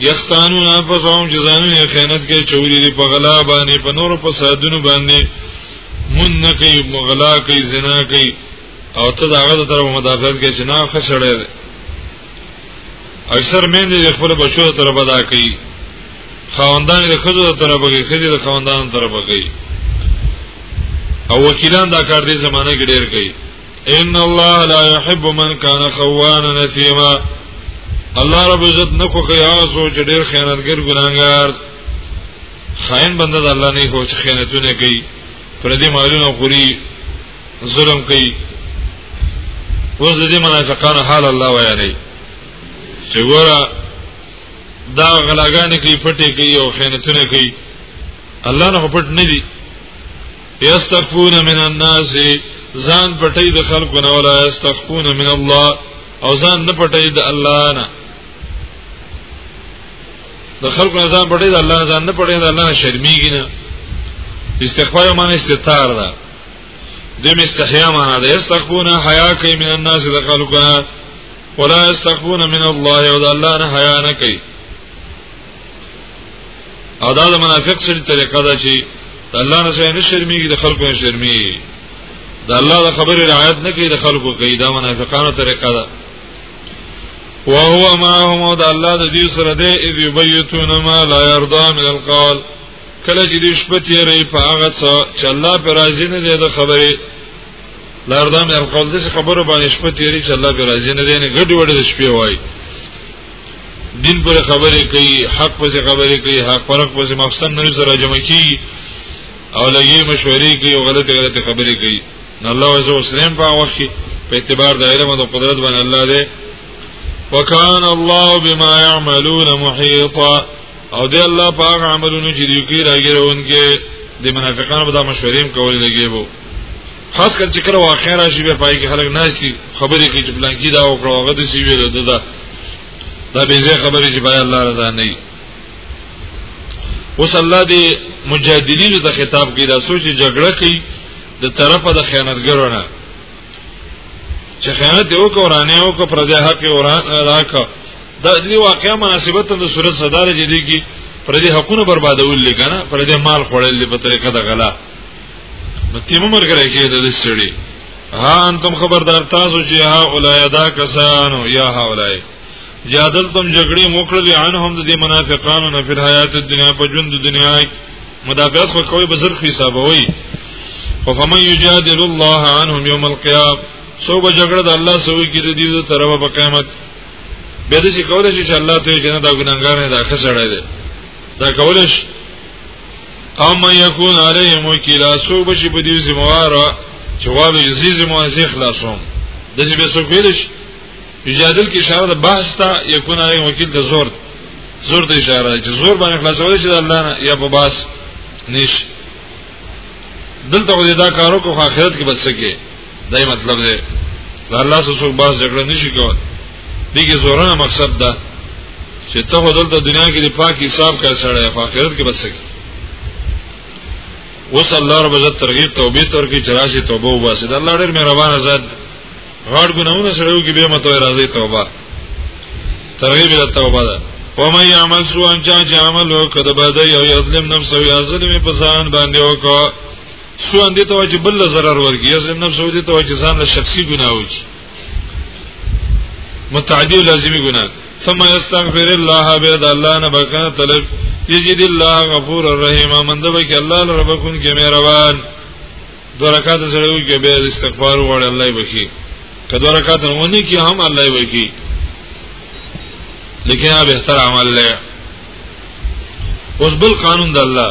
یختانون انفسهم جزانون خیانت کوي چوری دی په غلا باندې په نور په سادونو باندې مون نه کوي مغلا کوي زنا کوي او ته دا هغه طرف مدافعت کوي چې نه خسړې ده اکثر مین دي خپل بچو طرف ادا کوي خاوندان د خزو طرف کوي خزي د خاوندان طرف کوي او وکیلان دا کار دې زمانه کې ډېر کوي ان الله لا يحب من كان خوانا نثيما الله رب عزت نه کو کوي هغه سوچ ډیر خیانتګر ګناګار خائن بنده د الله نه هوڅ خیانتونه کوي پر دې مالونه خوري ظلم کوي اوس دې منافقانو حال الله وایي نه چې ګوره دا غلاګانې کوي پټې کوي او خیانتونه کوي الله نه پټ نه دي یستخفون من الناس ځان پټي د خلکو نه ولا یستخفون من الله او ځان نه پټي د الله نه د خلکو نه ځان پټي د الله ځان نه پټي د الله شرمېږي نه استخفاء معنی ستار ده د مستحیا معنی ده یستخفون حیا کوي من الناس د خلکو نه ولا یستخفون من الله او د الله نه حیا نه کوي او دا د منافق سره طریقه ده چې د الله نه څنګه شرمېږي د خلکو نه شرمېږي د الله د خبرې رعایت نه کوي د خلکو کوي دا منافقانو طریقه ده او هو معهم او د الله د دې سره دی اذ یبیتون ما لا يرضى من القول کله چې دې شپه تیرې په هغه څه چې الله پر راضي نه دی د خبرې لا يرضى من القول دې خبره باندې شپه تیرې چې الله پر راضي نه دی نه ګډ وډ شپې وایي دین پر خبرې کوي حق پر خبرې کوي حق فرق پر مقصد نه سره جمع کی او لګي مشورې کوي او غلطه غلطه خبرې کوي نو الله عز وجل په وخت په اعتبار د علم او قدرت باندې الله دې وکان الله بما يعملون محيطا او دې الله پاک عملونه چې دوی کوي راګرونکي د منافقانو په مشورې کوي لګي وو خاص کر چې کله واقع راشي به پای کې خلک ناشتي خبرې کوي چې بلان کې دا او کړو هغه د سی ویل ده دا دا به زه خبرې چې بای الله رضا نه وي اوس الله دې مجاهدینو ته خطاب کوي دا سوچ جګړه کوي د طرفه د خیانتګرو نه چې خیانت یو کو ورانه یو کو پر دې حق وران راکا دا دې واقعا مناسبت د صورت صدر جدي کی پر دې حقونه بربادول لګنه پر دې مال خړل په طریقه د غلا نو تیمه مرګره کې د دې سړي ها انتم خبردار تاسو چې ها اولای دا کسانو یا ها اولای جادل تم جګړې موکړل ان هم د منافقانو نه په حیات دنیا په ژوند دنیا مدافعات خو کوي بزر حساب وي خو فمن یجادل الله عنهم یوم القیامه سو به جګړه د الله سوي کې د دې د طرفه په قیامت به د شي کولای شي چې الله ته جنت او ګناګار نه داخه سره دی دا کولای شي او ما یکون علیهم وکیلا سو بشي په دې زمواره چې وایو یزي زمواره زی خلاصوم د دې به سو کېدش یجادل کې اشاره د بحث ته یکون علیهم وکیل ته زور زور ته اشاره چې زور باندې خلاصول شي د الله نه یا په باس نش دلته دا کارو کو اخرت کې بس کې دای مطلب دی الله سره څوک باز جګړه نشي کول دغه زورانه مقصد ده چې ته په دلته دنیا کې د پاک حساب کا سره په آخرت کې بس کې اوس الله رب عزت ترغیب توبې تر کې چرآشي توبه وباسي د الله ډېر مهربان ذات غاړ ګناونه سره یو کې به متوي راځي توبه ترغیب د توبه ده ومن يعمل سوءا جاء عمل وکړه بده یو یظلم نفسه یا ظلم په ځان باندې وکړه سو اندې ته چې بل zarar ورګي یا زم نفس ودې ته چې ځان له شخصي ګناه وکي متعدی لازمی ګناه ثم استغفر الله بعد الله نه بکنه طلب یجد الله غفور الرحیم من دبه کې الله ربکون کې مهربان درکات سره وي کې به استغفار وړي الله بخي کله درکات ونی کې هم الله بخي لیکن هغه بهتر عمل لري اوس بل قانون د الله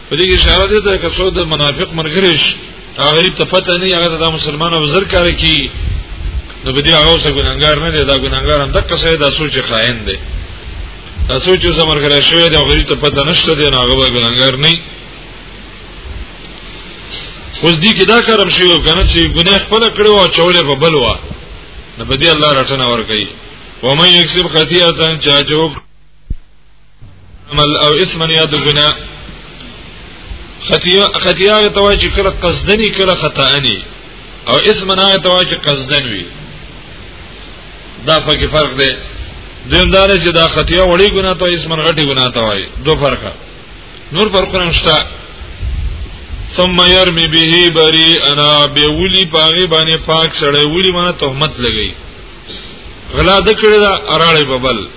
په دې اشاره ده چې کڅو د منافق مرګریش هغه ته پته نه هغه د مسلمان او زر کار کی نو به دې هغه څه ګناګار نه دی دا ګناګار هم دغه څه دا سوچ خائن دی دا سوچ چې مرګریش شوی دی هغه ته پته نشته دی هغه به ګناګار نه اوس دې کې دا کارم شي کنه چې ګناه خپل کړو او چولې په بلوا نو په دې الله رټنه ور کوي ومن یکسب خطیئه چا چوک عمل او اسمن یا د ګنا خطیا خطیا ته وایي چې کله قصدنی کله خطا انی او اسمن هغه ته وایي چې قصدن وي دا پکې فرق دی دیندار چې دا خطیا وړي ګنا ته اسمن غټي ګنا ته وایي دو فرقه نور فرقونه شته ثم يرمي به بريئنا به ولي پاغي باندې پاک سړی ولي مانه تهمت لګي غلا د کړی دا اراړې ببل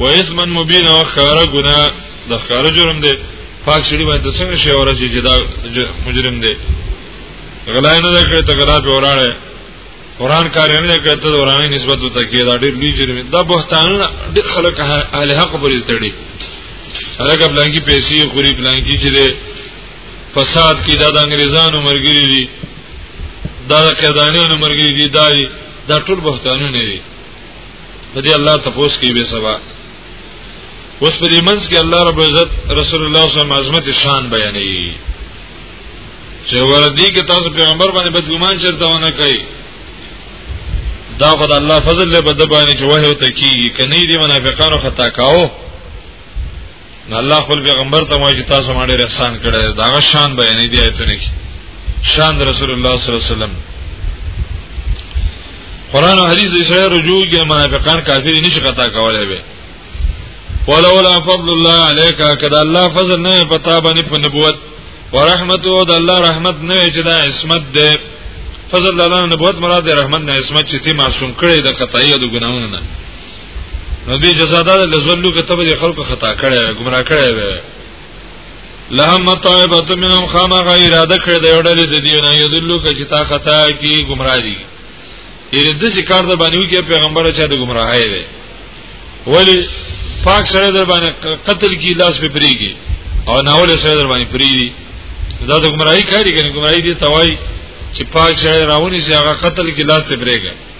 و اسما مبین او خاره ګنا د خاره جرم دی پاک شری باندې څنګه شی اورځي چې دا مجرم دی غلای نه کړ ته غلا په وراړه قران کار نه کړ ته ورانه نسبت وته کې دا ډېر لوی جرم دا بهتان ډېر خلک اهل حق پرې تړي هغه بلانګي پیسې غریب بلانګي چې فساد کې دا د انګريزانو مرګري دي دا د قیدانانو مرګري دي دا دا ټول بهتانونه دي دې الله تپوس کوي به سبا اوس په دې منځ کې الله رب عزت رسول الله صلی الله علیه وسلم عظمت شان بیانوي چې وردی کې تاسو پیغمبر باندې بدګمان چرته ونه کوي دا خدای الله فضل له بده باندې چې وه او تکي کني دي منافقانو خطا کاو نو الله خپل پیغمبر ته وایي چې تاسو باندې احسان کړی دا غ شان بیانې دی ایتونه کې شان رسول الله صلی الله علیه وسلم قران او حدیث یې سره رجوع کې منافقان کافر نشي قطا کولای به ولولا فضل الله عليك کدا الله فضل نه پتا باندې په نبوت ورحمت او د الله رحمت نه چې دا عصمت ده فضل الله نبوت مراد رحمت نه عصمت چې تی معصوم کړي د قطعی او د ګناونو نه نو دې جزا ده لزلو کې تبه خلکو خطا کړي گمراه کړي وي لهم طائبه منهم خما غیر اراده کړی د یوډلې د دیونه یذلو کې چې تا خطا کی گمراه دي یره د څه کار د باندې کې پیغمبر چې د گمراهی وي ولی پاک سره در باندې قتل کی لاس په پریږي او ناول سره در باندې پریږي دا د گمراهی کاری کنه گمراهی دي توای چې پاک سره راونی چې هغه قتل کی لاس په پریږي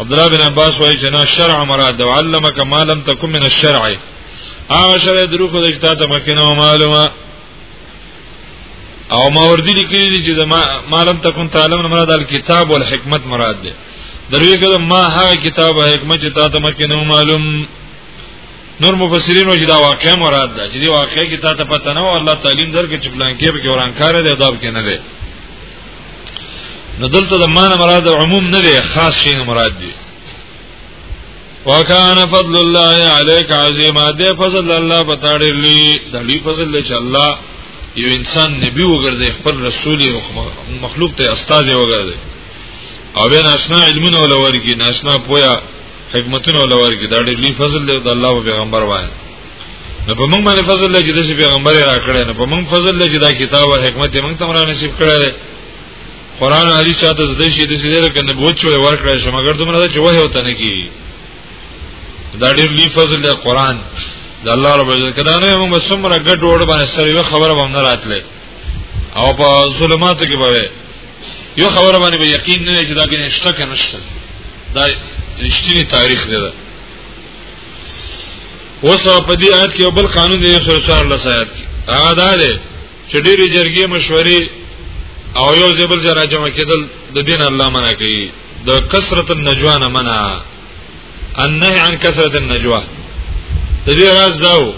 عبد الله بن عباس وایي چې نه شرع مراد او علمک ما لم تکم من الشرع هغه شرع درو خو د ته مخکنه معلومه او ماوردی لیکلی دی چې ما مالم تکون تعلم مراد الكتاب والحکمت مراد دی دروی کده ما هغه کتاب او حکمت چې تا ته مکه نو معلوم نور مفسرین وجه دا واقعا مراد ده چې دی واقعا کې تا ته پته نه او الله تعلیم درکې چې پلان کې به کې ورانکار دی ادب کې نه دی نو دلته د معنی مراد عموم نه دی خاص شی مراد دی وکانه فضل الله علیک عظیما دې فضل الله پتاړې لوی د لوی فضل دی چې الله یو انسان نبی وګرځي خپل رسول او مخلوق ته استاد وګرځي او بیا ناشنا علمونه ولور کی ناشنا پویا حکمتونه ولور کی دا ډېر لوی فضل دی د الله پیغمبر وایي نو په موږ باندې فضل لږ د پیغمبر را کړی نو په موږ فضل لږ دا کتاب او حکمت موږ ته مرانه نصیب کړی قرآن او حدیث چاته زده شي د سیده کې نبوت شوی ورکړی شو مګر دومره دا چې وه او تنه کی دا ډیر لوی فضل دی قرآن د الله رب عزت کدا نه موږ سمره ګډ وډ باندې سره یو خبره باندې راتله او په ظلماتو کې به یو خبره باندې به یقین نه چې دا کې نشته کنه نشته دا رښتینی تاریخ دی اوس په دې آیت کې بل قانون دی 114 آیت کې هغه دا دی چې ډېری جرګې مشورې او یو ځبل جرا جمع کېدل د دین الله منع کوي د کثرت النجوا نه منع النهي عن کثرت النجوا د دې راز داو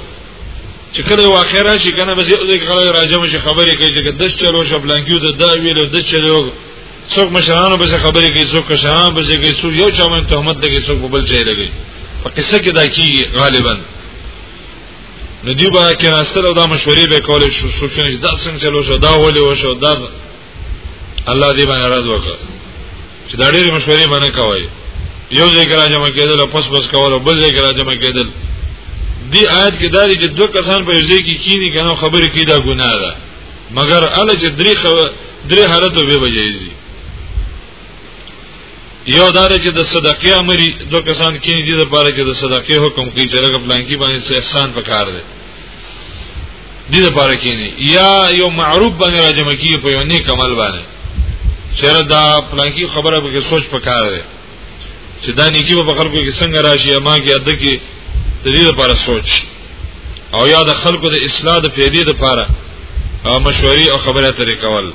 چې کله واخر راشي کنه بس یو ځای خلک راجم شي خبرې کوي چې د چلو شبلانګیو د دا ویلو د چلو څوک مشرانو به خبرې کوي څوک کشرانو به کوي څوک یو چا باندې تهمت لګي څوک بل چا لګي په قصه کې دا کیږي غالبا نو دی به کې راستل او دا مشورې به کولې شو سوچنه دا څنګه چلو شو دا ولې وشو دا الله دې باندې راز وکړه چې دا ډېر مشورې باندې کوي یو ځای کې راځم کېدل پس پس کول بل ځای کې راځم کېدل دی آیت کې دا دي چې دوه کسان په یو ځای کې کینی کنه خبرې کوي دا ګناه ده مګر اله چې درې خو درې حالتو به وجایزي یو دار چې د صدقې امري دو کسان کې دي د پاره چې د صدقې حکم کوي چې رغب لانکی باندې څه احسان پکار دی دې د پاره کې نه یا یو معروف باندې راجم کیږي په یو نیک عمل باندې چیرې دا پلانکی خبره به سوچ پکار دی چې دا نیکی په خلکو کې څنګه راشي اما کې اده کې د دې لپاره سوچ او یا د خلکو د اصلاح د فیدې لپاره مشورې او خبرې اترې کول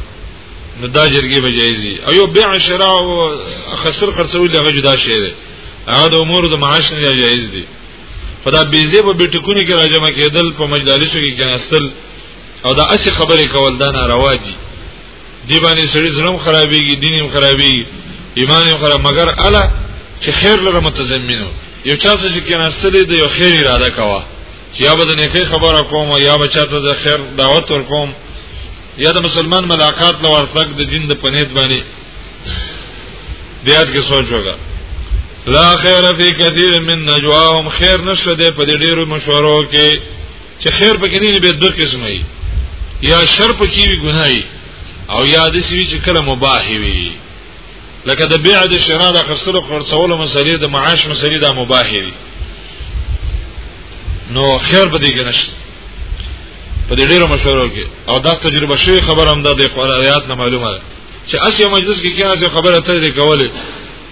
نو دا جرګې به جایزي او یو بیع شرا او خسر خرڅول هغه جدا شی دی هغه د امور د معاش نه جایز دي خدا بیزه په بیٹکونی کې راجمه کېدل په مجلسو کې کېناستل او دا اسی خبرې کول دا ناروا دي دی باندې سړي زړه خرابېږي دین یې خرابېږي ایمان یې خراب مګر الا چې خیر لره متضمنو یو چا چې کیناستلې د یو خیر اراده کوا چې یا به د نیکی خبره کوم یا به چاته د خیر دعوت ور کوم یا د مسلمان ملاقات لور تک د جند پنيت باندې دیات کې سوچ وکړه لا خیر فی کثیر من نجواهم خیر نشته په دې ډیرو مشورو کې چې خیر پکې نه به دوه قسمه وي یا شر پکې وي ګناي او یا د سوي چې کله مباح وي لکه د بیع د شرا د خسرو خرڅولو مسلې د معاش مسلې د مباح وي نو خیر به دې نشته په دې ډیرو مشورو کې او دا تجربه شوی خبر هم ده د قرآن آیات نه معلومه ده چې اسی مجلس کې کیازه خبره ترې کوله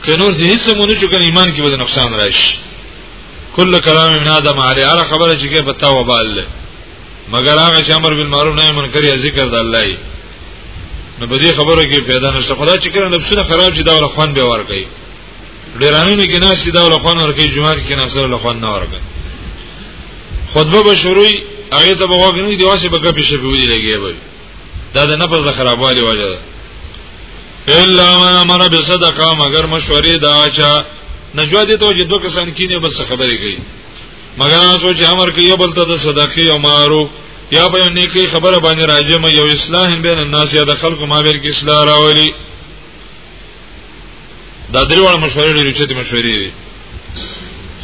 کنور هیڅ مونږ شو کنه ایمان کې به نقصان راشي کل کلام ابن آدم علی هر خبره چې کې پتا و بال له مگر هغه چې امر بالمعروف نهي منکر یا ذکر د الله ای نو په دې خبره کې پیدا نشته خدا چې کړه نفسونه خراب شي دا ول خوان به ور کوي ډیرانو کې نه شي دا ول خوان ور کوي جمعه کې نه سره ول خوان نه ور کوي خطبه به شروع هغه ته بغوګنی دی واسه بګه پیښه به ودی لګي به دا د نفس د خرابوالي وجه ده الا ما امر بصدقه مگر مشورې دا چا نجوا دي ته چې دوه کسان کینې بس خبرې کوي مگر تاسو چې امر کوي بل ته د صدقې او معروف یا په نیکی خبره باندې راځم یو اصلاح بین الناس یا د خلکو مابین کې اصلاح راولي دا دریواله مشورې لري چې د مشورې دي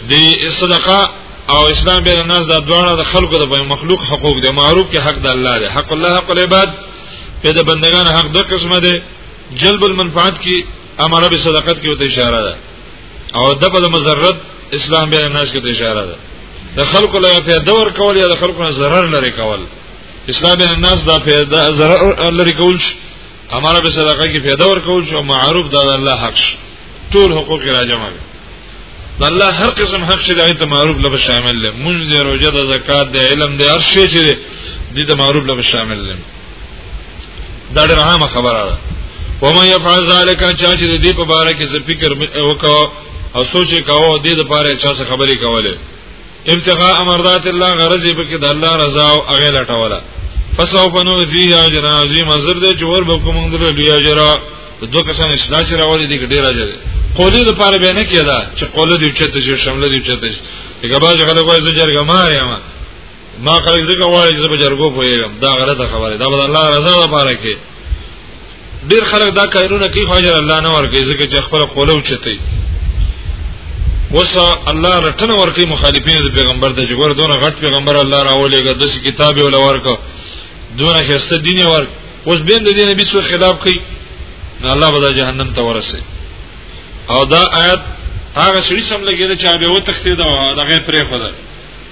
د صدقه او اسلام به الناس دا دواړه د خلکو د مخلوق حقوق دي معروف کې حق د الله دی حق الله حق العباد په د بندگان حق د قسمه دي جلب المنفعت کې امر به صدقات کې وته اشاره ده او د په مزرت اسلام به الناس کې ته اشاره ده د خلکو له پیدا ور کول یا د خلکو نه zarar لري کول اسلام به الناس دا پیدا zarar لري کول امر به صدقه کې پیدا ورکول شو معروف دا الله حق شي ټول حقوق راجمع دي د الله هر قسم حق شي دغه ته معروف لبه شامل دی مونږ د روزه د زکات د علم د هر شي چې دي ته معروف لبه شامل دی دا ډېر عامه خبره ده ومن يفعل ذلك چا چې د دې په اړه کې څه فکر وکاو او سوچ وکاو د دې لپاره چا څه خبرې کوله ابتغاء امرضات الله غرض به کې د الله رضا او هغه لټوله فسوف نوذيه اجر عظیم زر دې جوړ به کوم در لوی اجر دو کسان اسلام چې راوړي دي ډیر اجر قولی د پاره به نه کېدا چې قوله دې چته شي شمله دې چته شي هغه باز غلط وایي زه جرګه ماریا ما ما خلک زګه وایي چې زه به جرګو پوهیږم دا غلطه خبره ده دا به الله رضا لپاره کې ډیر خلک دا کارونه کوي خو اجر الله نه ورکوي ځکه چې خپل قوله اوچتي وسه الله رټنه ورکوي مخالفین د پیغمبر د جګور دونه غټ پیغمبر الله راولېګا د کتاب ول ورکو دونه خسته دین ورک اوس بین د دین بیسو خلاف کوي نو الله به د جهنم ته ورسي او دا آیت هغه سړي سم لګیدل چې هغه وتښتید او هغه پرې خدای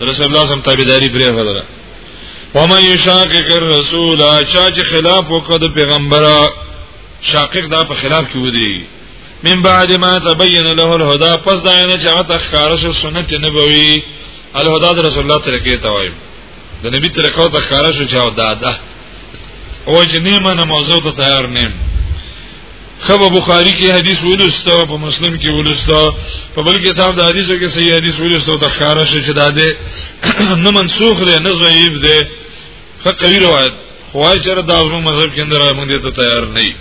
رسول الله سم تابعداري پرې خدای ومن یشاقق الرسول چا چې خلاف وکړ د پیغمبر شاقق دا په خلاف کې ودی من بعد ما تبين له الهدى پس دا نه چې هغه تخار شو سنت نبوي الهدى د رسول الله طریقې ته وایم د نبی طریقو ته خار شو چې دا ده او چې نیمه نه موضوع ته تیار نیم خبر بخاری کې حدیث ولسته په مسلم کې ولسته په بل کتاب د حدیثو کې صحیح حدیث ولسته ته ښکارا شي چې دا ده نه منسوخ ده نه ضعیف ده فقوی روایت خوای چر دا زمو مذهب کې اندر موږ ته تیار نه یو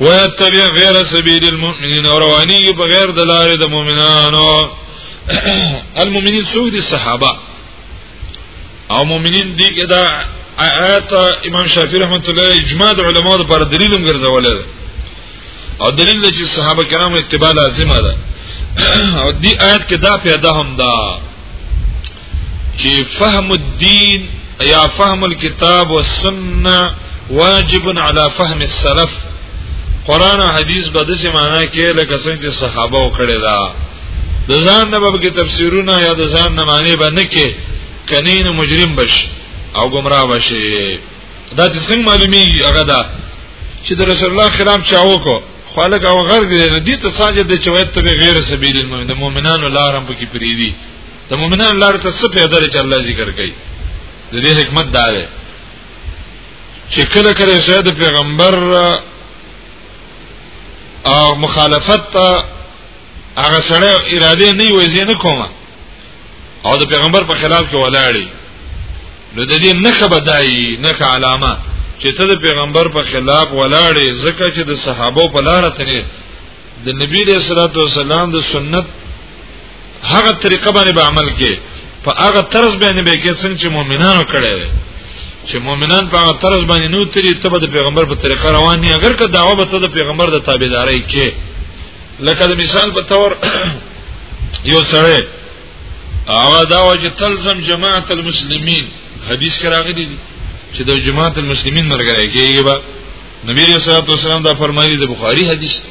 ويتبع غیر سبیل المؤمنین او رواني بغیر د لارې د مؤمنانو المؤمنین څوک دي صحابه او مؤمنین دي کې دا آیات امام شافعی رحمت الله اجماع علماء لپاره دلیل هم ګرځولې ده او دلیل دی چې صحابه کرامو اتباع لازمه ده او دې آیت کې دا پیدا هم ده چې فهم الدین یا فهم الكتاب والسنه واجب على فهم السلف قران او حدیث به د څه معنی کې لکه څنګه چې صحابه وکړي دا د ځان نه به کې تفسیرونه یا د ځان نه معنی به نه کې کنین مجرم بش او گمراه بشي دا د څنګه معلومی هغه دا چې د رسول الله خلاف چاو کو خالق او غر دې نه دي ته ساجد د چويت ته غیر سبیل المؤمن د مؤمنانو لارم په کې پریدي د مؤمنانو لار ته څه پیدا لري چې الله ذکر کوي د دې حکمت دا ده چې کله کله سید پیغمبر او مخالفت ته هغه سره اراده نه وي زینه کومه او د پیغمبر په خلاف کې ولاړی نو د دې نه خبردای نه علامه چې ته د پیغمبر په خلاف ولاړې ځکه چې د صحابه په لار ته نه د نبی له صلوات و سلام د سنت هغه طریقه باندې به عمل کې په هغه طرز باندې به کې څنګه چې مؤمنانو کړي چې مؤمنان په هغه طرز باندې نو تری ته به د پیغمبر په طریقه روان نه اگر که داوا به ته د پیغمبر د تابعداري کې لکه د مثال په تور یو سره هغه دا و چې تلزم جماعت المسلمین حدیث کې راغلی دی چې د جماعت المسلمین مرګره کېږي با نبی رسول الله صلی الله دا فرمایلی د بخاری حدیث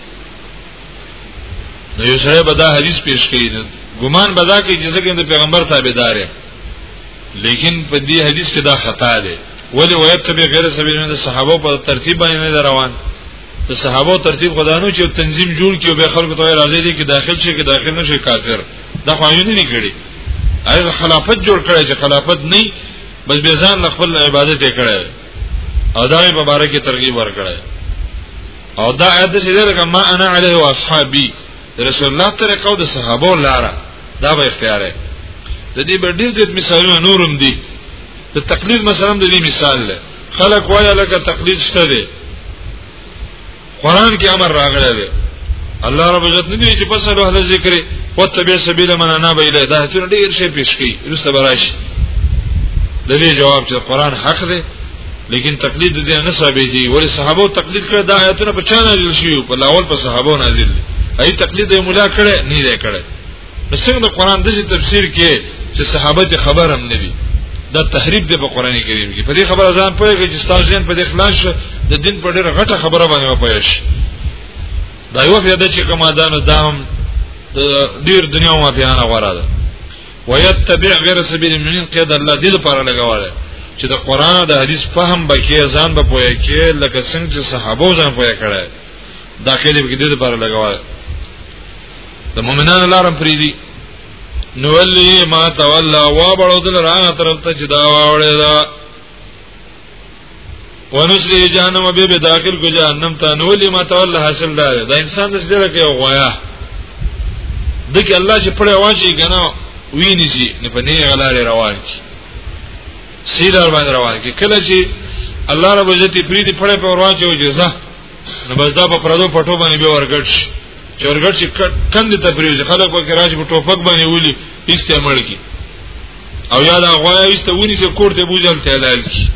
نو یو سره به دا حدیث پیش کړي نه ګمان به دا کې چې ځکه د پیغمبر تابعدار یم لیکن په دې حدیث کې دا خطا ده ولی وایب ته به غیر سبیل د صحابه په ترتیب باندې روان د صحابه ترتیب غدانو چې تنظیم جوړ کیو به خلکو ته راځي دي کې داخل شي کې داخل نشي کافر دا خو یې نه کړی هغه خلافت جوړ کړی چې خلافت نه بس به ځان خپل عبادت یې کړی او دا یې مبارک ترغیب ورکړی او دا آیت چې دغه ما انا علیه او اصحابي رسول الله طریقه او د صحابه لاره دا به اختیار دی د دې بډیر ځت مثالونه نورم دي د تقلید مثلا د دې مثال لري خلک وایا لکه تقلید شته دی قران کې امر راغلی دی الله رب عزت نه دی چې پس له هدا ذکر او تبع سبیل من انا بیله دا چې ډیر شی پیش کی رسته براش د دې جواب چې قران حق دی لیکن تقلید دې نه ثابت دی ولې صحابه تقلید کړ دا آیتونه په چا نازل شي په لاول په صحابه نازل دي ای تقلید یې مولا کړي نه دی کړي نو څنګه د قران د تفسیر کې چې صحابه ته خبر هم نه وي دا تحریف دی په قران کریم کې په دې خبره ځان پوهه کې چې تاسو ځین په دې خلاص شو د دین په ډیره غټه خبره باندې وپوهه شي دا یو فیاده چې کومه ده نو دا هم د ډیر دنیا ما بیان غواره ده ويتبع غیر سبیل المؤمنین قید الله دې لپاره لګواله چې د قران د حدیث فهم به کې ځان به پوهه کې لکه څنګه چې صحابه ځان پوهه کړه داخله به دې لپاره لګواله د مؤمنانو لارم پریدي نو ولي ما تولى وا بړو دل راغه طرف ته چې دا واوړې دا ونسلی جهنم به به داخل کو جهنم ته نو ولي ما تولى حاصل دا دا انسان د سره کې غوايا دکې الله چې پړې واچي کنه ویني شي نه په نه غلاره روان کی سیدار باندې روان کی کله چې الله رب عزت پریدي پړې په روان چې وجزه نو بس دا په پردو پټو باندې به ورګټ شي چې ورګټ شي کند ته پریوځي خلک به راځي په ټوپک باندې ولي استعمال کی او یا دا غوای ایسته ونی چې کور ته بوزل ته حلال کی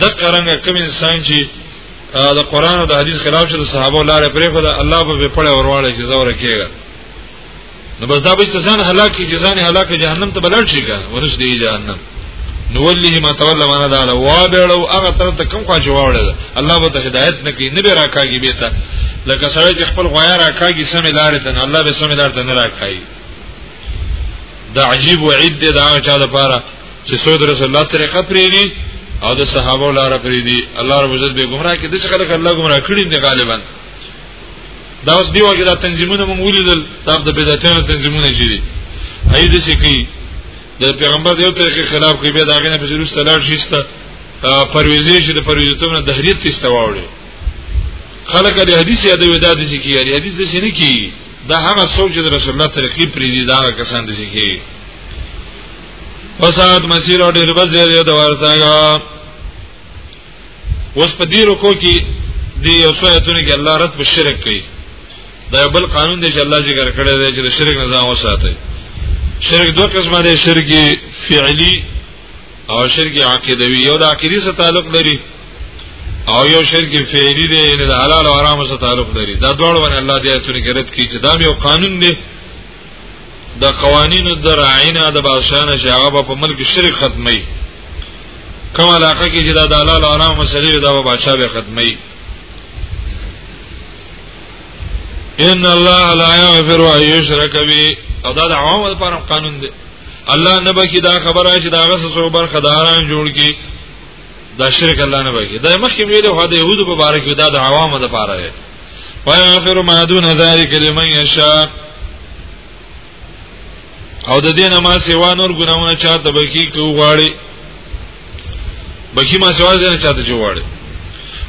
د قرانګه کوم انسان چې د قران او د حدیث خلاف شه د صحابه لاره پرې خو الله په پړې ورواړي چې زور کېږي نو بس دا به ځان هلاک کی ځان هلاک جهنم ته بلل شي کا ورس دی جهنم نو ولله ما تولى ما دال وا بیړو هغه تر ته کم خوا جوړل الله به ته هدایت نکي نه به راکاږي به ته لکه سره چې خپل غویا راکاږي سم لار ته الله به سم لار ته نه راکاږي دا عجیب وعید دی دا چا لپاره چې سود رسول الله طریقه پریږي او د صحابه لار پریږي الله رب عزت به گمراه کې د څه خلک الله گمراه کړی دی غالبا دا اوس دیو چې دا تنظیمونه مونږ ولیدل دا د بدعتانو تنظیمونه چې دي اې د شي کوي د پیغمبر دیو طریقې خلاف کوي بیا دا غینه په ضرورت ستلار شيسته پرويزي چې د پرويزتونه د هریت استواوړي خلک د حدیث یاد وي دا د شي کوي یعنی حدیث د شي نه کوي دا هغه څوک چې د رسول الله طریقې پرې دي دا کسان د شي کوي وسات مسیر او ډیر بځه یو د ورتاګه اوس په دې رکو کې د یو څو ایتونو کې الله رد په شرک کوي دا یو بل قانون دی چې الله ذکر کړی دی چې د شرک نه ځان وساتي شرک دوه قسمه دی شرک فعلی او شرک عقیدوي یو د عقیدې سره تعلق لري او یو شرک فعلی دی یعنی د حلال او حرام سره تعلق لري دا ډول باندې الله دې ایتونه کې رد کوي چې دا یو قانون دی د قوانینو د راعینا د بادشاہانه چې هغه په ملک شرک ختمي کوم علاقه کې چې د دلال او نام مسلې دا به بادشاہ به ختمي ان الله لا یغفر ان یشرک به او دا د عوامو لپاره قانون دی الله نه به کی دا خبره چې دا غس سو برخداران جوړ کی دا شرک الله نه بګي دا مخکې ویل هو د يهودو په باره کې دا د عوامو د پاره دی ويغفر ما دون ذلك لمن يشاء او د دینه ما سیوا نور ګناونه چاته بکی کو غواړي بکی ما سیوا دینه چاته جو غواړي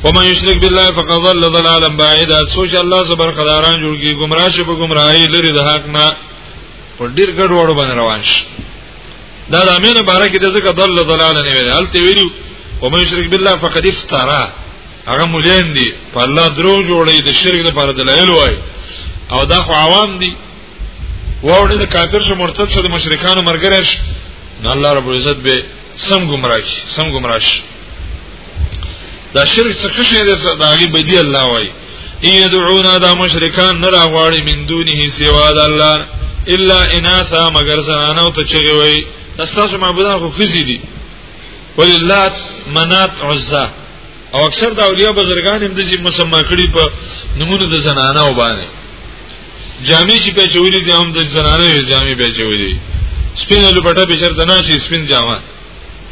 ومن یشرک بالله فقد ضل ضلالا بعیدا سوچ الله سبحانه قداران جوړ کی گمراه شي په گمراهی لري د حق نه په ډیر ګډ وړو باندې روان شي دا د امیر بارک د ذکر دل دلال نه ویل هل ته ویلو او من شرک بالله فقد افترا هغه مولین دي په الله درو جوړي د شرک لپاره دلایل وای او دا خو عوام دي وړي د کافر شو مرتد شو د مشرکانو مرګره شي الله رب العزت به سم گمراه شي سم گمراه شي دا شرک څخه شی دی دا غي بدی الله وای یدعونا دا مشرکان نه راغواړي من دونه سوا د الله الا اناثا مگر زنانو ته چغي وای تاسو معبودان خو خزي دي ولله منات عزا او اکثر دا اولیاء بزرگان هم د چې مسما کړي په نمونه د زنانو باندې جامې چې په چولې دي هم د زنانو جامې په چولې سپینه لپټه به چرته نه شي سپین جامه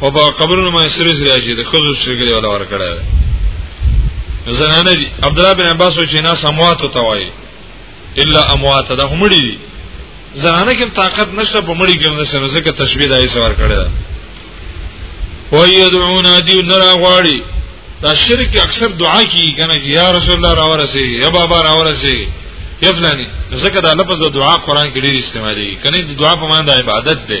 او په قبرونو باندې سره سره چې د خزو سره کې ولا ور کړه زنانه دي عبد الله بن عباس چې نه سموات ته وایي الا اموات ده همړي دي زنانه کې طاقت نشته په مړي کې نشته نو ځکه تشبيه دای سوار کړی ده ويدعون ادي نرا غواړي دا شرک اکثر دعا کی کنه چې یا رسول الله راورسي یا بابا راورسي یا فلانی ځکه دا لفظ د دعا قران کې ډیر استعمالي کنه د دعا په معنی د عبادت ده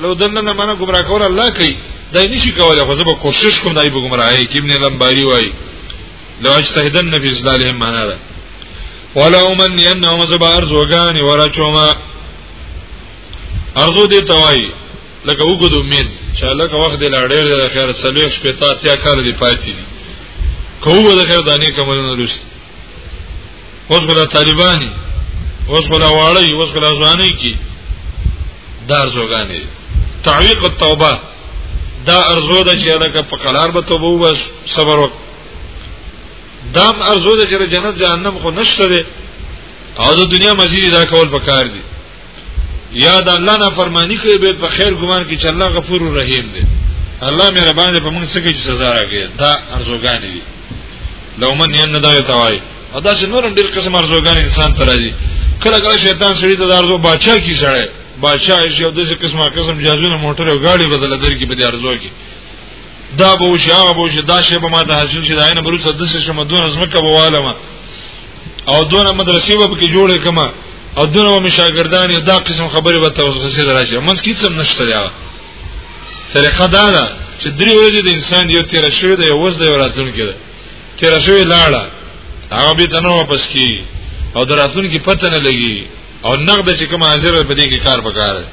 لو دنه نه منه گمراه کول الله کوي دا نشي کولای خو زه به کوشش کوم دای به گمراهي کې ابن لمباري وای لو اجتهدن فی ذلالهم معنا ده ولا ومن ينهم زبا ارزوغان ورچوما ارزو دي توای لکه وګد امید چې لکه وخت دی لاړې د خیر سلوخ شپې تا تیا کار دی پاتې دي کوو د خیر دانه کومونه لوست اوس غلا طالبانی اوس غلا واړی اوس غلا ځواني کی دار زوګانی تعویق التوبه دا ارزو د چې لکه په قلار به توبه وبس صبر وک دام ارزو د چې جنت جهنم خو نشته او د دنیا مزید دا کول پکار دي یا د الله نه فرمانی کوي به په خیر ګمان کې چې الله غفور رحیم دی الله مې ربانه په موږ سکه چې سزا راکړي دا ارزوګان دي لو من ین دا توای او دا چې نورم ډیر قسم ارزوګان انسان ته راځي کله کله شیطان سړي ته د ارزو بادشاہ کی سړی بادشاہ یې یو داسې قسمه قسم جازونه موټر او گاډي بدل درکې په دې ارزو کې دا به وشي هغه به وشي دا شی به ما ته حاصل شي دا نه بروسه د څه شمه دون زمکه بواله ما او دونه مدرسې به کې جوړې کما او دونه مې شاګردان یو دا قسم خبرې به تاسو ته راځي مونږ کیڅ هم نشته دا طریقه دا ده چې درې ورځې د انسان یو تیر شوی دی یو وځ دی راتلون کړي تیر شوی لاړه هغه به تنه واپس کی او دراتون کې پته نه لګي او نقد چې کوم حاضر په دې کې کار وکړي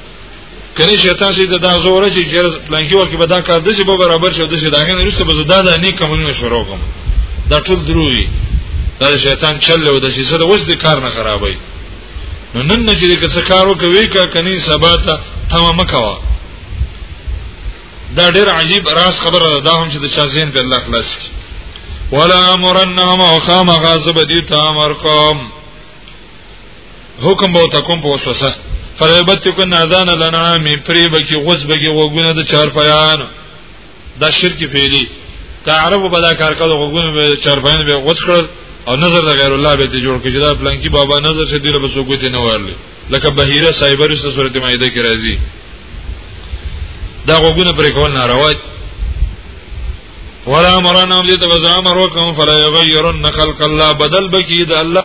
کني چې تاسو د دا زوره چې جرز پلانکی وخت به دا کار د څه به برابر شو د څه دا غن رسته به زدا د نیک عملونه شروع کوم دا ټول دروي دا شیطان چل او د څه سره وځ د کار نه خرابای نو نن نه چې څه کار وکوي کا کني سبا ته تمام کوا دا ډېر عجیب راز خبره ده دا هم چې د چا زین په الله خلاص کی ولا امرنهم او خامغه زبدی تامر قوم حکم به تکم په وسوسه فریبت کن اذان الانعام پری بکی غوس بکی وګونه د چار پیان دا شرک فعلی که عربو بدا کار کړو وګونه به چار پیان به غوس کړل او نظر د غیر الله به ته جوړ کړي دا پلانکی بابا نظر چې دی له څوک ته نه ورلې لکه بهیره سایبر سره صورت مایده کې راځي دا وګونه پرې کول ناروا دي ولا امرنا دې ته وزامر وکم فلا یغیرن خلق الله بدل بکی د الله